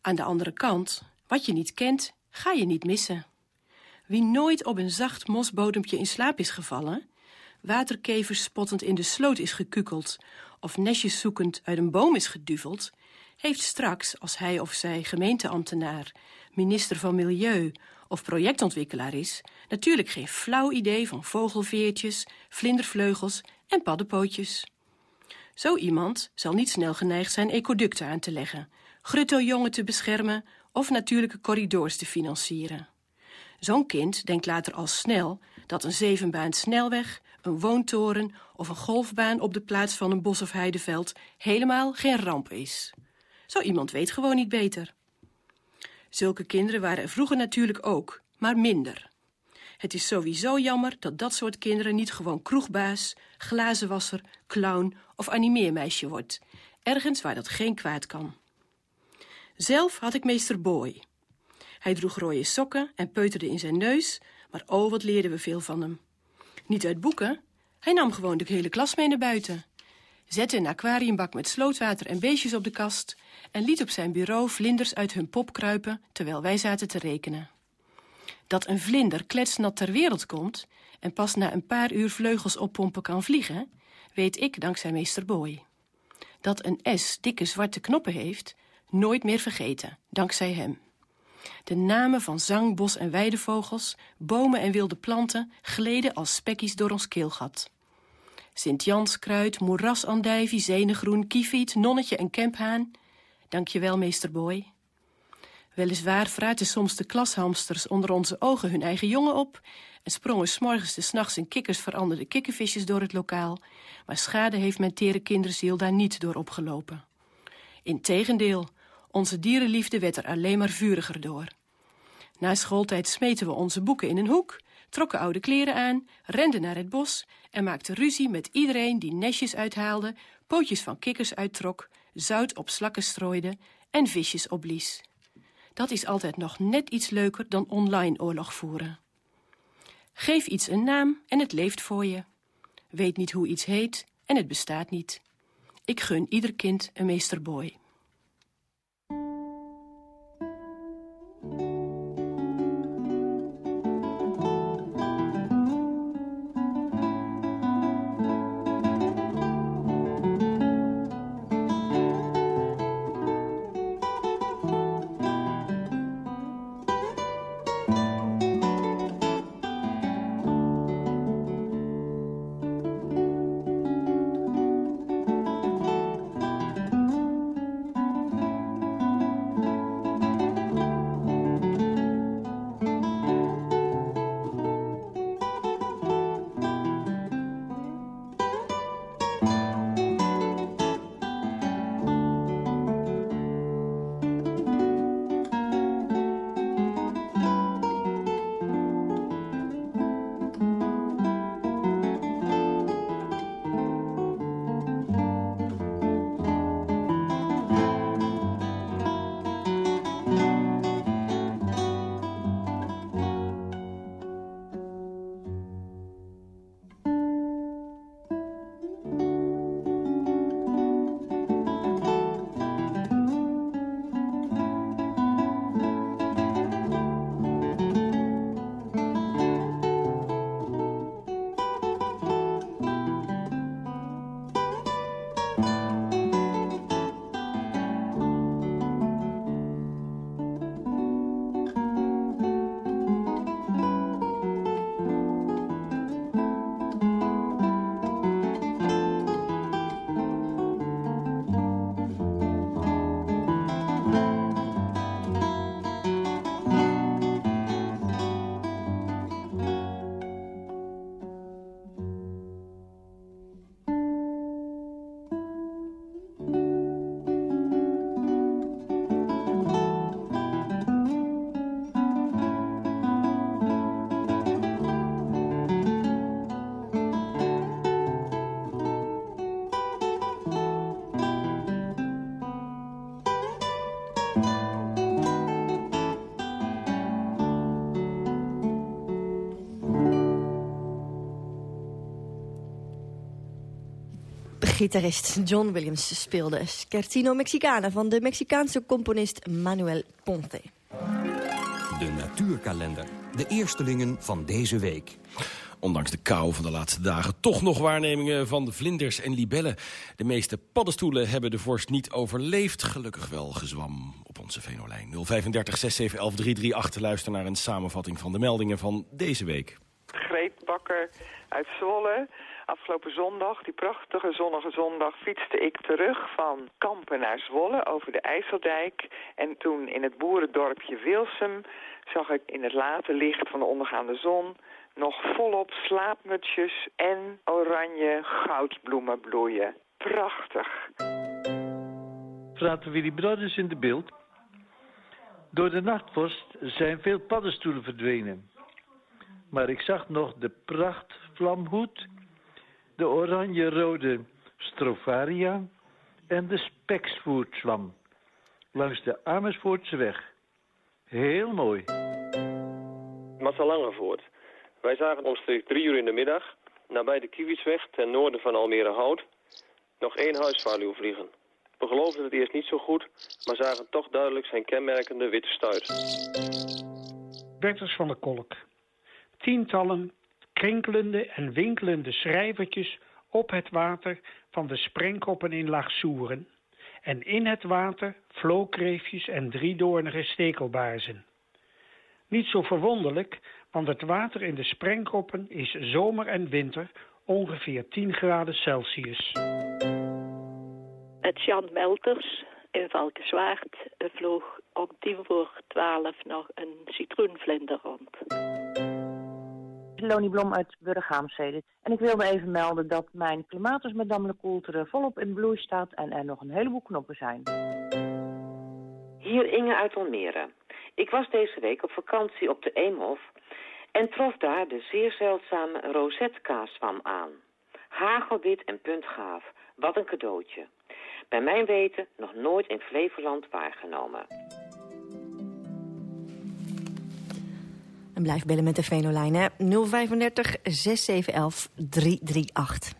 Aan de andere kant, wat je niet kent, ga je niet missen. Wie nooit op een zacht mosbodempje in slaap is gevallen, waterkevers spottend in de sloot is gekukeld of nestjes zoekend uit een boom is geduveld, heeft straks, als hij of zij gemeenteambtenaar, minister van Milieu of projectontwikkelaar is, natuurlijk geen flauw idee van vogelveertjes, vlindervleugels en paddenpootjes. Zo iemand zal niet snel geneigd zijn ecoducten aan te leggen, gruttojongen te beschermen of natuurlijke corridors te financieren. Zo'n kind denkt later al snel dat een zevenbaan snelweg, een woontoren of een golfbaan op de plaats van een bos of heideveld helemaal geen ramp is. Zo iemand weet gewoon niet beter. Zulke kinderen waren er vroeger natuurlijk ook, maar minder. Het is sowieso jammer dat dat soort kinderen niet gewoon kroegbaas, glazenwasser, clown of animeermeisje wordt. Ergens waar dat geen kwaad kan. Zelf had ik meester Boy. Hij droeg rode sokken en peuterde in zijn neus, maar oh, wat leerden we veel van hem. Niet uit boeken, hij nam gewoon de hele klas mee naar buiten. Zette een aquariumbak met slootwater en beestjes op de kast... en liet op zijn bureau vlinders uit hun pop kruipen... terwijl wij zaten te rekenen. Dat een vlinder kletsnat ter wereld komt... en pas na een paar uur vleugels oppompen kan vliegen... weet ik dankzij meester Boy. Dat een S dikke zwarte knoppen heeft... nooit meer vergeten, dankzij hem. De namen van zang, bos en weidevogels, bomen en wilde planten gleden als spekkies door ons keelgat. Sint-Janskruid, moerasandijvie, zenegroen, kieviet, nonnetje en kemphaan. Dank je wel, meester Boy. Weliswaar fruiten soms de klashamsters onder onze ogen hun eigen jongen op... en sprongen s'morgens de s'nachts in kikkers veranderde kikkervisjes door het lokaal... maar schade heeft mijn tere kinderziel daar niet door opgelopen. Integendeel, onze dierenliefde werd er alleen maar vuriger door. Na schooltijd smeten we onze boeken in een hoek, trokken oude kleren aan, renden naar het bos en maakten ruzie met iedereen die nestjes uithaalde, pootjes van kikkers uittrok, zout op slakken strooide en visjes opblies. Dat is altijd nog net iets leuker dan online oorlog voeren. Geef iets een naam en het leeft voor je. Weet niet hoe iets heet en het bestaat niet. Ik gun ieder kind een meesterboy. Gitarist John Williams speelde Schertino Mexicana van de Mexicaanse componist Manuel Ponte. De natuurkalender. De eerstelingen van deze week. Ondanks de kou van de laatste dagen toch nog waarnemingen van de vlinders en libellen. De meeste paddenstoelen hebben de vorst niet overleefd. Gelukkig wel gezwam op onze Venolijn. 035 6711 338 luister naar een samenvatting van de meldingen van deze week. Greet Bakker uit Zwolle. Afgelopen zondag, die prachtige zonnige zondag, fietste ik terug van Kampen naar Zwolle over de IJsseldijk. En toen in het boerendorpje Wilsum zag ik in het late licht van de ondergaande zon nog volop slaapmutsjes en oranje goudbloemen bloeien. Prachtig. Frater Willy Brothers in de beeld. Door de nachtvorst zijn veel paddenstoelen verdwenen. Maar ik zag nog de prachtvlamhoed, de oranje-rode stropharia en de speksvoertzwam langs de Amersfoortse weg. Heel mooi. Massa Langevoort. Wij zagen omstreeks drie uur in de middag, nabij de Kiewietsweg ten noorden van Almere Hout, nog één huisvaluw vliegen. We geloofden het eerst niet zo goed, maar zagen toch duidelijk zijn kenmerkende witte stuit. Bertels van der Kolk. Tientallen krinkelende en winkelende schrijvertjes op het water van de sprengkoppen in Laagsoeren. En in het water vlookreefjes en driedoornige stekelbaarzen. Niet zo verwonderlijk, want het water in de sprengkoppen is zomer en winter ongeveer 10 graden Celsius. Het Jan Melters in Valkenswaard vloog om tien voor twaalf nog een citroenvlinder rond. Lonie Blom uit Burghaamstede. En ik wilde even melden dat mijn Climatus Madame Le Coulter volop in bloei staat en er nog een heleboel knoppen zijn. Hier Inge uit Almere. Ik was deze week op vakantie op de Eemhof en trof daar de zeer zeldzame rozetkaaswam aan. Hagelwit en puntgaaf. Wat een cadeautje. Bij mijn weten nog nooit in Flevoland waargenomen. En blijf bellen met de Venolijn, hè. 035 6711 338.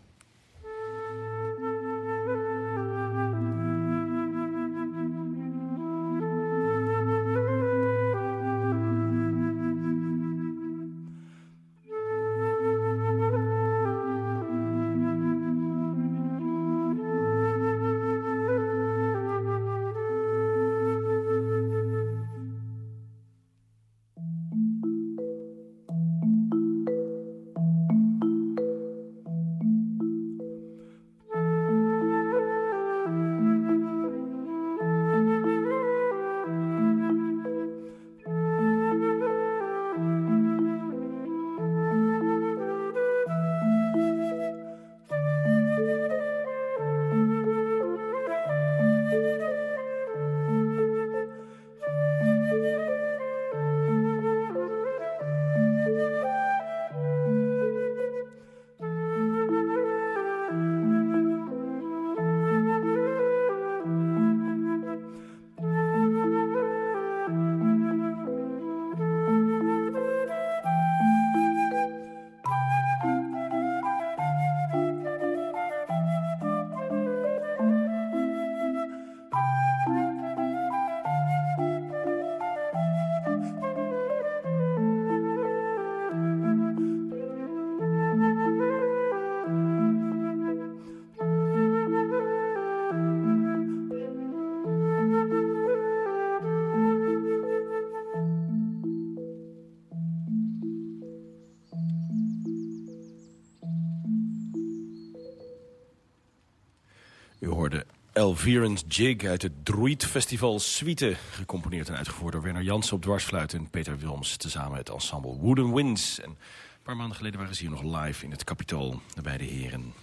Elvierens Jig uit het Druid Festival Suite. Gecomponeerd en uitgevoerd door Werner Jansen op dwarsfluit... en Peter Wilms tezamen het ensemble Wooden Winds. En een paar maanden geleden waren ze hier nog live in het Capitool, de beide heren.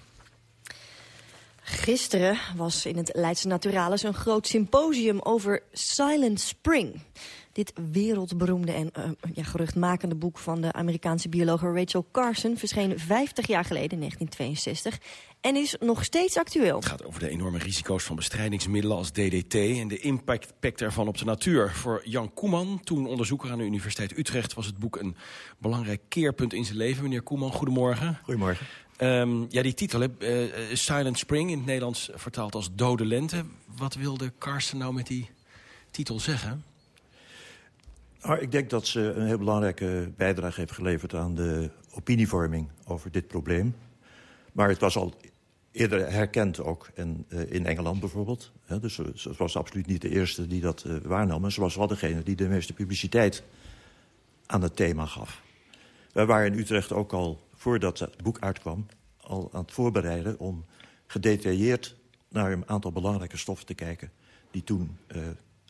Gisteren was in het Leidse Naturalis een groot symposium over Silent Spring. Dit wereldberoemde en uh, ja, geruchtmakende boek van de Amerikaanse bioloog Rachel Carson... verscheen 50 jaar geleden, in 1962, en is nog steeds actueel. Het gaat over de enorme risico's van bestrijdingsmiddelen als DDT... en de impact ervan op de natuur. Voor Jan Koeman, toen onderzoeker aan de Universiteit Utrecht... was het boek een belangrijk keerpunt in zijn leven. Meneer Koeman, goedemorgen. Goedemorgen. Ehm, ja, die titel, hè, eh, Silent Spring, in het Nederlands vertaald als Dode Lente. Wat wilde Karsten nou met die titel zeggen? Ik denk dat ze een heel belangrijke bijdrage heeft geleverd... aan de opinievorming over dit probleem. Maar het was al eerder herkend ook in, uh, in Engeland bijvoorbeeld. He, dus ze, was absoluut niet de eerste die dat uh, waarnam. Maar ze was wel degene die de meeste publiciteit aan het thema gaf. Wij waren in Utrecht ook al, voordat het boek uitkwam... al aan het voorbereiden om gedetailleerd naar een aantal belangrijke stoffen te kijken... die toen uh,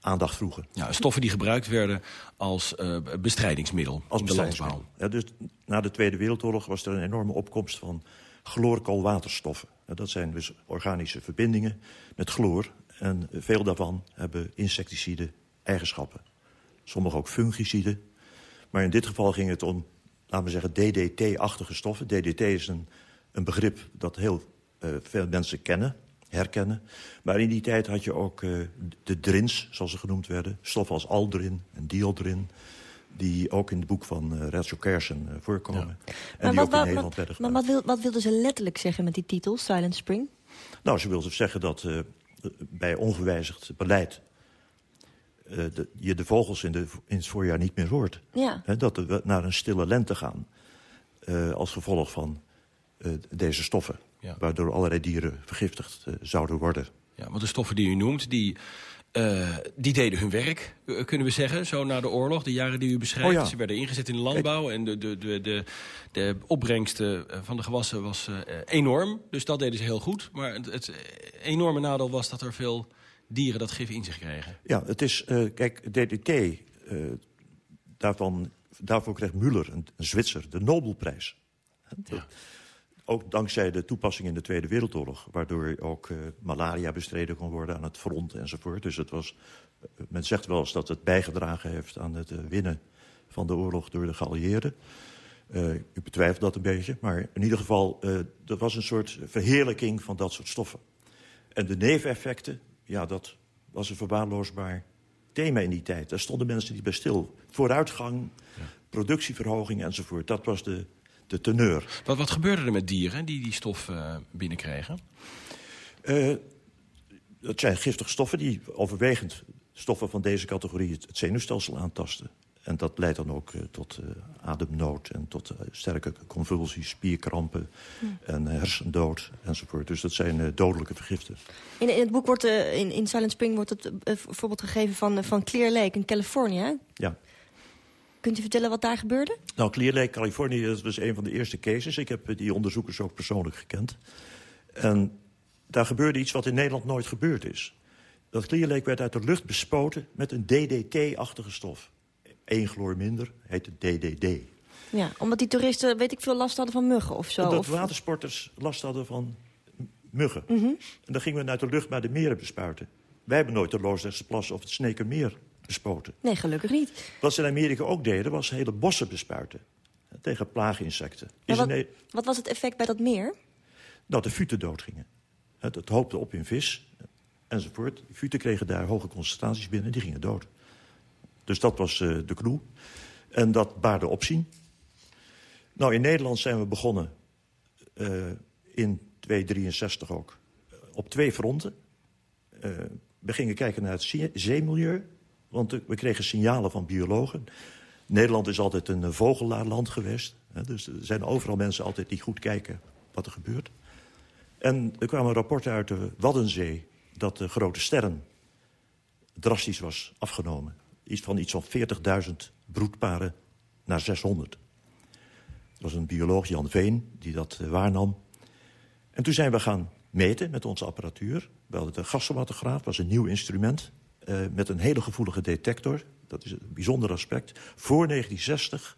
aandacht vroegen. Ja, stoffen die gebruikt werden als uh, bestrijdingsmiddel als in bestrijdingsmiddel. Ja, dus na de Tweede Wereldoorlog was er een enorme opkomst van chloorkoolwaterstoffen. Dat zijn dus organische verbindingen met chloor. En veel daarvan hebben insecticide eigenschappen. Sommige ook fungicide. Maar in dit geval ging het om, laten we zeggen, DDT-achtige stoffen. DDT is een, een begrip dat heel uh, veel mensen kennen, herkennen. Maar in die tijd had je ook uh, de drins, zoals ze genoemd werden. Stoffen als aldrin en dieldrin die ook in het boek van uh, Rachel Kersen uh, voorkomen. Ja. En maar die wat, ook in wat, Nederland werden maar wat, wil, wat wilden ze letterlijk zeggen met die titel, Silent Spring? Nou, ze wilden zeggen dat uh, bij ongewijzigd beleid... De, je de vogels in, de, in, het voorjaar niet meer hoort. Ja. He, dat we naar een stille lente gaan. als gevolg van deze stoffen. Ja. Waardoor allerlei dieren vergiftigd zouden worden. Ja, want de stoffen die u noemt, die Uh, die deden hun werk, kunnen we zeggen, zo na de oorlog. De jaren die u beschrijft. Oh ja. Ze werden ingezet in de landbouw. En de, de, de, de, van de gewassen was uh, enorm. Dus dat deden ze heel goed. Maar het, het, enorme nadeel was dat er veel dieren dat gif in zich kregen. Ja, het is, uh, kijk, DDT, daarvan, daarvoor kreeg Müller, een, een Zwitser, de Nobelprijs. Ja. Ook dankzij de toepassing in de Tweede Wereldoorlog... waardoor ook uh, malaria bestreden kon worden aan het front enzovoort. Dus het was, uh, men zegt wel eens dat het bijgedragen heeft... aan het uh, winnen van de oorlog door de geallieerden. u betwijfelt dat een beetje, maar in ieder geval... dat was een soort verheerlijking van dat soort stoffen. En de neveneffecten, ja, dat was een verwaarloosbaar thema in die tijd. Daar stonden mensen niet bij stil. Vooruitgang, ja. productieverhoging enzovoort. Dat was de de teneur. Wat, wat gebeurde er met dieren die die stof uh, binnenkregen? Uh, dat zijn giftige stoffen die overwegend stoffen van deze categorie het, zenuwstelsel aantasten. En dat leidt dan ook uh, tot ademnood en tot sterke convulsies, spierkrampen hm. en hersendood enzovoort. Dus dat zijn dodelijke vergiften. In, in, het boek wordt, in, in Silent Spring wordt het voorbeeld gegeven van, van Clear Lake in Californië. Ja. Kunt u vertellen wat daar gebeurde? Nou, Clear Lake, Californië, dat was een van de eerste cases. Ik heb die onderzoekers ook persoonlijk gekend. En daar gebeurde iets wat in Nederland nooit gebeurd is. Dat Clear Lake werd uit de lucht bespoten met een DDT-achtige stof. Eén chloor minder, heet het DDD. Ja, omdat die toeristen, weet ik veel, last hadden van muggen of zo? Omdat of... watersporters last hadden van muggen. Mm -hmm. En dan gingen we uit de lucht naar de meren bespuiten. Wij hebben nooit de Loosdrechtse plas of het Snekermeer bespoten. Nee, gelukkig niet. Wat ze in Amerika ook deden, was hele bossen bespuiten. Tegen plaaginsecten. Wat, ne wat, was het effect bij dat meer? Dat de futen doodgingen. Het, het hoopte op in vis, enzovoort. Futen kregen daar hoge concentraties binnen, die gingen dood. Dus dat was uh, de clue. En dat baarde opzien. Nou, in Nederland zijn we begonnen, uh, in 263 ook, op twee fronten. Uh, we gingen kijken naar het zeemilieu. Want we kregen signalen van biologen. Nederland is altijd een vogelaarland geweest. Dus er zijn overal mensen altijd die goed kijken wat er gebeurt. En er kwamen rapporten uit de Waddenzee... dat de grote sterren drastisch was afgenomen. Iets van iets van 40.000 broedparen naar 600. Er was een bioloog, Jan Veen, die dat uh, waarnam. En toen zijn we gaan meten met onze apparatuur. We hadden de gaschromatograaf, was een nieuw instrument... Uh, met een hele gevoelige detector. Dat is een bijzonder aspect. Voor 1960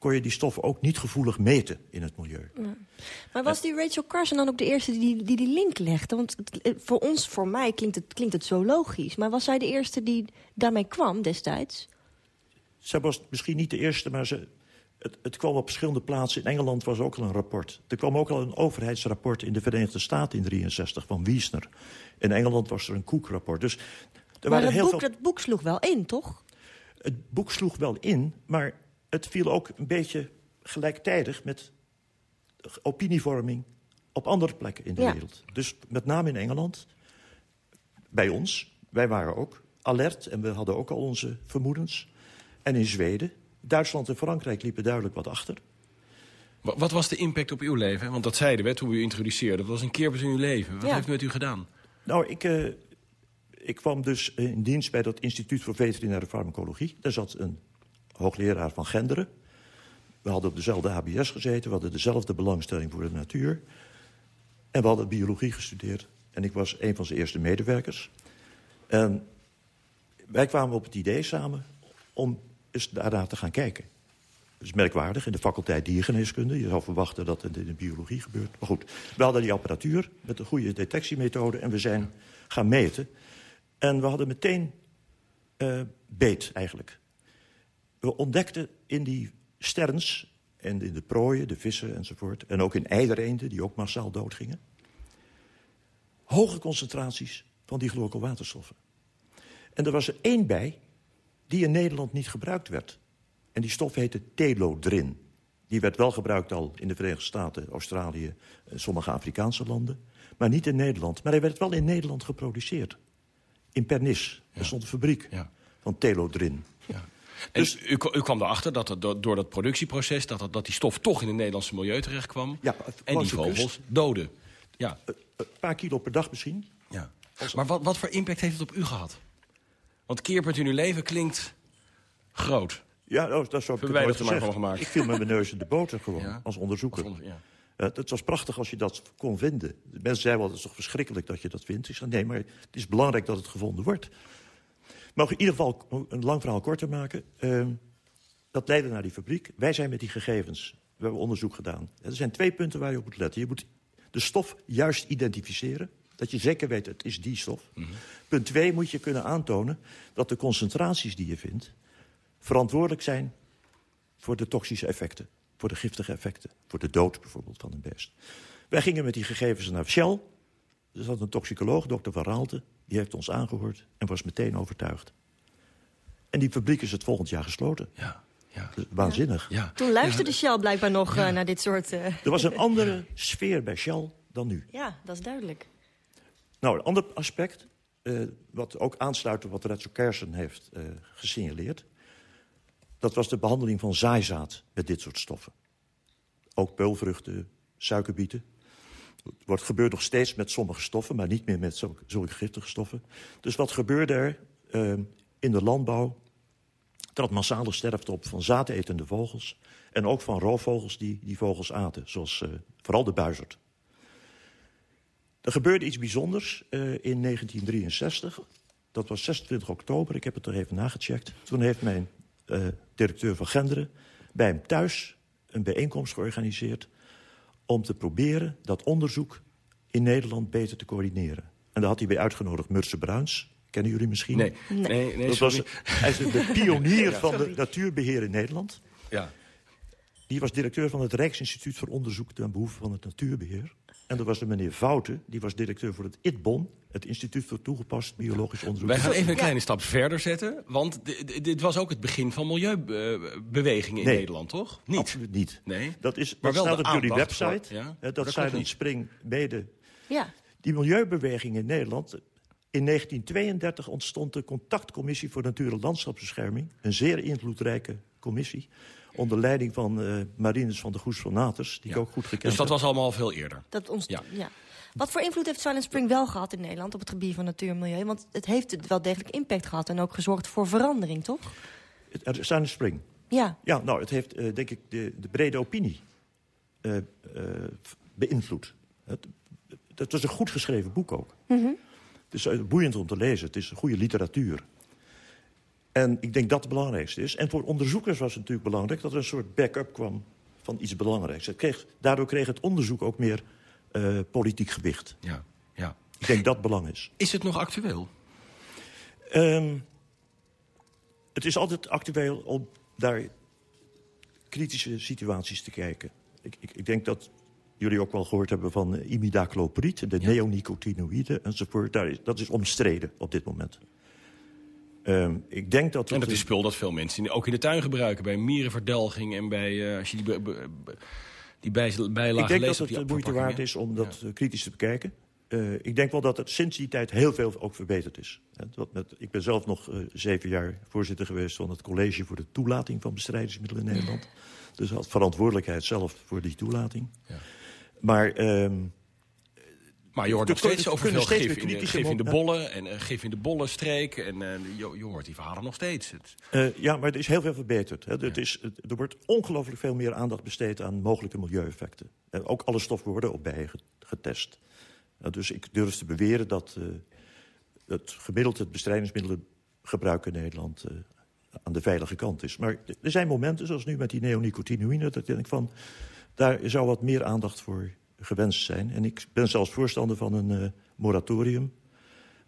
kon je die stoffen ook niet gevoelig meten in het milieu. Ja. Maar was die Rachel Carson dan ook de eerste die die, die link legde? Want het, voor ons, voor mij, klinkt het, klinkt het zo logisch. Maar was zij de eerste die daarmee kwam destijds? Zij was misschien niet de eerste, maar ze, het, het kwam op verschillende plaatsen. In Engeland was ook al een rapport. Er kwam ook al een overheidsrapport in de Verenigde Staten in 63 van Wiesner. In Engeland was er een Cook-rapport. Dus er maar het heel boek, veel... het boek sloeg wel in, toch? Het boek sloeg wel in, maar het viel ook een beetje gelijktijdig met opinievorming op andere plekken in de Ja. wereld. Dus met name in Engeland, bij ons, wij waren ook alert... en we hadden ook al onze vermoedens. En in Zweden, Duitsland en Frankrijk liepen duidelijk wat achter. Wa- Wat was de impact op uw leven? Want dat zeiden we toen we u introduceerden. Dat was een keer in uw leven. Wat Ja. heeft het met u gedaan? Nou, ik, eh, ik kwam dus in dienst bij dat Instituut voor Veterinaire Farmacologie. Daar zat een hoogleraar van Genderen. We hadden op dezelfde HBS gezeten. We hadden dezelfde belangstelling voor de natuur. En we hadden biologie gestudeerd. En ik was een van zijn eerste medewerkers. En wij kwamen op het idee samen om eens daarna te gaan kijken. Dat is merkwaardig in de faculteit diergeneeskunde. Je zou verwachten dat het in de biologie gebeurt. Maar goed, we hadden die apparatuur met een goede detectiemethode... en we zijn gaan meten. En we hadden meteen eh, beet, eigenlijk. We ontdekten in die sterns en in de prooien, de vissen enzovoort... en ook in eidereenden, die ook massaal doodgingen... hoge concentraties van die chlorkelwaterstoffen. En er was er één bij die in Nederland niet gebruikt werd. En die stof heette telodrin. Die werd wel gebruikt al in de Verenigde Staten, Australië... en sommige Afrikaanse landen, maar niet in Nederland. Maar hij werd wel in Nederland geproduceerd. In Pernis. Er stond een fabriek van telodrin. Dus, u, u kwam erachter dat het door, door dat productieproces... Dat, dat, dat die stof toch in het Nederlandse milieu terecht kwam. Ja, en die vogels doden. Ja. Een paar kilo per dag misschien. Ja. Maar wat, wat voor impact heeft het op u gehad? Want keerpunt in uw leven klinkt groot. Ja, oh, dat zou ik wij nooit maar van gemaakt. Ik viel met mijn neus in de boter gewoon, Ja. als onderzoeker. Als onder- ja. Eh, het was prachtig als je dat kon vinden. De mensen zeiden wel, het is toch verschrikkelijk dat je dat vindt. Ik zei, nee, maar het is belangrijk dat het gevonden wordt. Maar in ieder geval, een lang verhaal kort te maken... eh, dat leidde naar die fabriek. Wij zijn met die gegevens, we hebben onderzoek gedaan. Er zijn twee punten waar je op moet letten. Je moet de stof juist identificeren. Dat je zeker weet, het is die stof. Punt twee moet je kunnen aantonen dat de concentraties die je vindt... verantwoordelijk zijn voor de toxische effecten. Voor de giftige effecten. Voor de dood bijvoorbeeld van een beest. Wij gingen met die gegevens naar Shell. Er zat een toxicoloog, dokter Van Raalte. Die heeft ons aangehoord en was meteen overtuigd. En die fabriek is het volgend jaar gesloten. Ja, ja. Waanzinnig. Ja. Toen luisterde Shell blijkbaar nog eh, naar dit soort... eh, Er was een andere sfeer bij Shell dan nu. Ja, dat is duidelijk. Nou, een ander aspect, eh, wat ook aansluit op wat Retso Kersen heeft eh, gesignaleerd... dat was de behandeling van zaaizaad met dit soort stoffen. Ook peulvruchten, suikerbieten. Het wordt gebeurt nog steeds met sommige stoffen, maar niet meer met zulke, giftige stoffen. Dus wat gebeurde er eh, in de landbouw? trad massale sterfte op van zaadetende vogels... en ook van roofvogels die die vogels aten, zoals eh, vooral de buizerd. Er gebeurde iets bijzonders eh, in 1963. Dat was 26 oktober, ik heb het er even nagecheckt. Toen heeft mijn eh, directeur van Genderen bij hem thuis een bijeenkomst georganiseerd... om te proberen dat onderzoek in Nederland beter te coördineren. En daar had hij bij uitgenodigd Murse Bruins. Kennen jullie misschien? Nee. Nee. Nee, nee, dat was, sorry. hij is de pionier Ja. van de Sorry. natuurbeheer in Nederland. Ja. Die was directeur van het Rijksinstituut voor Onderzoek ten Behoeve van het Natuurbeheer. En er was de meneer Fouten, die was directeur voor het ITBON... het Instituut voor Toegepast Biologisch Onderzoek. Wij gaan even een kleine stap verder zetten. Want di- di- dit was ook het begin van milieubewegingen in Nee. Nederland, toch? Niet? Absoluut niet. Nee. Dat, is, Maar dat wel staat op jullie voor- website. ja, dat dat Silent niet. Spring mede. Ja. Die milieubeweging in Nederland... In 1932 ontstond de Contactcommissie voor Natuur- en Landschapsbescherming. Een zeer invloedrijke commissie. Onder leiding van eh Marinus van de Goes van Naters. Die ik ook goed gekend Dus dat heb. was allemaal veel eerder. Dat ons, Ja. ja. Wat voor invloed heeft Silent Spring wel gehad in Nederland... op het gebied van natuur en milieu? Want het heeft wel degelijk impact gehad... en ook gezorgd voor verandering, toch? Het- Silent Spring. Ja. Ja, nou, het heeft eh, denk ik de, de brede opinie eh, eh, beïnvloed. Het, het was een goed geschreven boek ook. Mhm. Het is boeiend om te lezen. Het is een goede literatuur. En ik denk dat het belangrijkste is. En voor onderzoekers was het natuurlijk belangrijk... dat er een soort backup kwam van iets belangrijks. Het kreeg, daardoor kreeg het onderzoek ook meer eh, politiek gewicht. Ja, ja. Ik denk dat belang is. Is het nog actueel? Ehm, het is altijd actueel om daar kritische situaties te kijken. Ik, ik, ik denk dat jullie ook wel gehoord hebben van eh, imidacloprid... de neonicotinoïden enzovoort. Daar is, dat is omstreden op dit moment. Ehm, ik denk dat... En het dat is spul dat veel mensen ook in de tuin gebruiken. Bij mierenverdelging en bij... eh, als je die be- die bij, bijlage Ik denk dat het de moeite waard is om dat eh, kritisch te bekijken. Uh, ik denk wel dat het sinds die tijd heel veel ook verbeterd is. Wat met, ik ben zelf nog uh, zeven jaar voorzitter geweest van het college... voor de toelating van bestrijdingsmiddelen in Nederland. Dus had verantwoordelijkheid zelf voor die toelating. Ja. Maar... Um, maar je hoort nog steeds over veel gif in, de, gif in de bollen en uh, gif in de bollenstreek. En uh, je, je, hoort die verhalen nog steeds. Uh, ja, maar er is heel veel verbeterd. Hè. Ja. Het is, er wordt ongelooflijk veel meer aandacht besteed aan mogelijke milieueffecten. ook alle stoffen worden op bijen getest. dus ik durf te beweren dat het gemiddeld het bestrijdingsmiddelengebruik in Nederland aan de veilige kant is. Maar er zijn momenten, zoals nu met die neonicotinoïne... dat ik denk van, daar zou wat meer aandacht voor gewenst zijn. En ik ben zelfs voorstander van een uh, moratorium...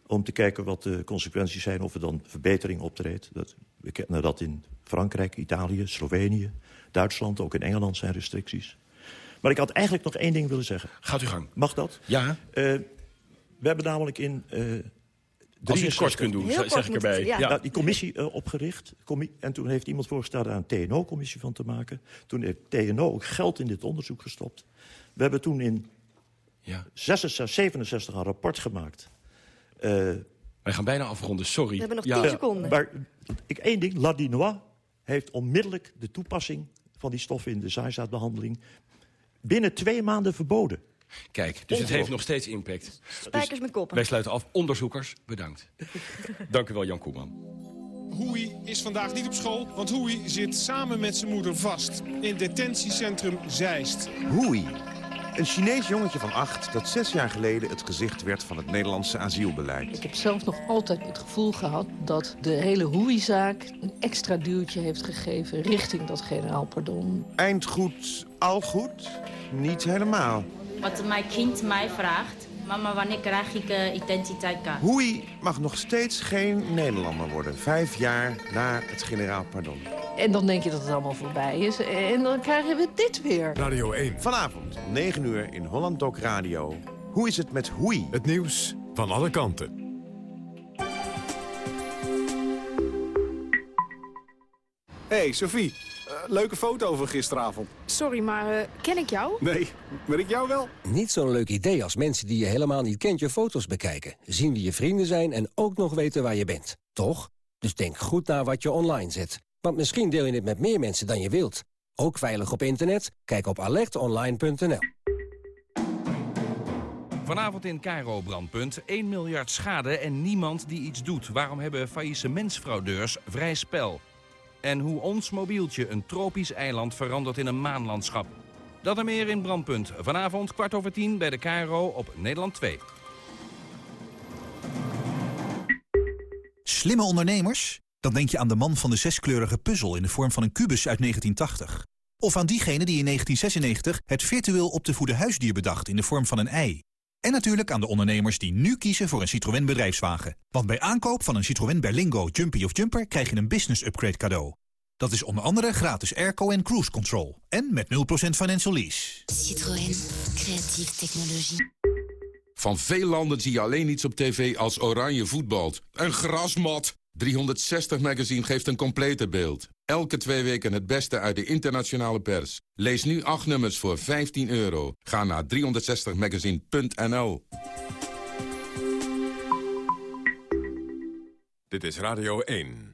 om te kijken wat de consequenties zijn, of er dan verbetering optreedt. Dat, we kennen dat in Frankrijk, Italië, Slovenië, Duitsland. Ook in Engeland zijn restricties. Maar ik had eigenlijk nog één ding willen zeggen. Gaat u gang. Mag dat? Ja. Uh, we hebben namelijk in... Uh, als u het kort kunt doen, zeg ik erbij. Het, ja. ja. die commissie uh, opgericht. Commi en toen heeft iemand voorgesteld daar een TNO-commissie van te maken. Toen heeft TNO ook geld in dit onderzoek gestopt. We hebben toen in ja. 66, 67 een rapport gemaakt. Uh, Wij gaan bijna afronden, sorry. We hebben nog 10 ja. seconden. Maar ik, één ding, Ladinois heeft onmiddellijk de toepassing van die stoffen in de zaaizaadbehandeling binnen twee maanden verboden. Kijk, dus het heeft nog steeds impact. Spijkers dus met koppen. Wij sluiten af. Onderzoekers, bedankt. Dank u wel, Jan Koeman. Hoei is vandaag niet op school, want Hoei zit samen met zijn moeder vast in detentiecentrum Zeist. Hoei. Een Chinees jongetje van acht dat zes jaar geleden het gezicht werd van het Nederlandse asielbeleid. Ik heb zelf nog altijd het gevoel gehad dat de hele Hoei-zaak een extra duwtje heeft gegeven richting dat generaal pardon. Eind goed, al goed? Niet helemaal. Wat mijn kind mij vraagt, mama wanneer krijg ik uh, identiteitskaart? Hoei mag nog steeds geen Nederlander worden, vijf jaar na het generaal pardon. En dan denk je dat het allemaal voorbij is. En dan krijgen we dit weer. Radio 1. Vanavond, 9 uur in Holland Doc Radio. Hoe is het met Hoei? Het nieuws van alle kanten. Hey, Sophie. Leuke foto van gisteravond. Sorry, maar uh, ken ik jou? Nee, maar ik jou wel. Niet zo'n leuk idee als mensen die je helemaal niet kent je foto's bekijken. Zien wie je vrienden zijn en ook nog weten waar je bent. Toch? Dus denk goed na wat je online zet. Want misschien deel je het met meer mensen dan je wilt. Ook veilig op internet? Kijk op alertonline.nl. Vanavond in Cairo Brandpunt 1 miljard schade en niemand die iets doet. Waarom hebben faillissementsfraudeurs vrij spel? En hoe ons mobieltje een tropisch eiland verandert in een maanlandschap. Dat en meer in Brandpunt. Vanavond kwart over tien bij de Cairo op Nederland 2. Slimme ondernemers? Dan denk je aan de man van de zeskleurige puzzel in de vorm van een kubus uit 1980. Of aan diegene die in 1996 het virtueel op te voeden huisdier bedacht in de vorm van een ei. En natuurlijk aan de ondernemers die nu kiezen voor een Citroën bedrijfswagen. Want bij aankoop van een Citroën Berlingo, Jumpy of Jumper krijg je een business upgrade cadeau. Dat is onder andere gratis airco en cruise control. En met 0% financial lease. Citroën. Creatieve technologie. Van veel landen zie je alleen iets op tv als oranje voetbalt. Een grasmat! 360 Magazine geeft een complete beeld. Elke twee weken het beste uit de internationale pers. Lees nu acht nummers voor 15 euro. Ga naar 360magazine.nl Dit is Radio 1.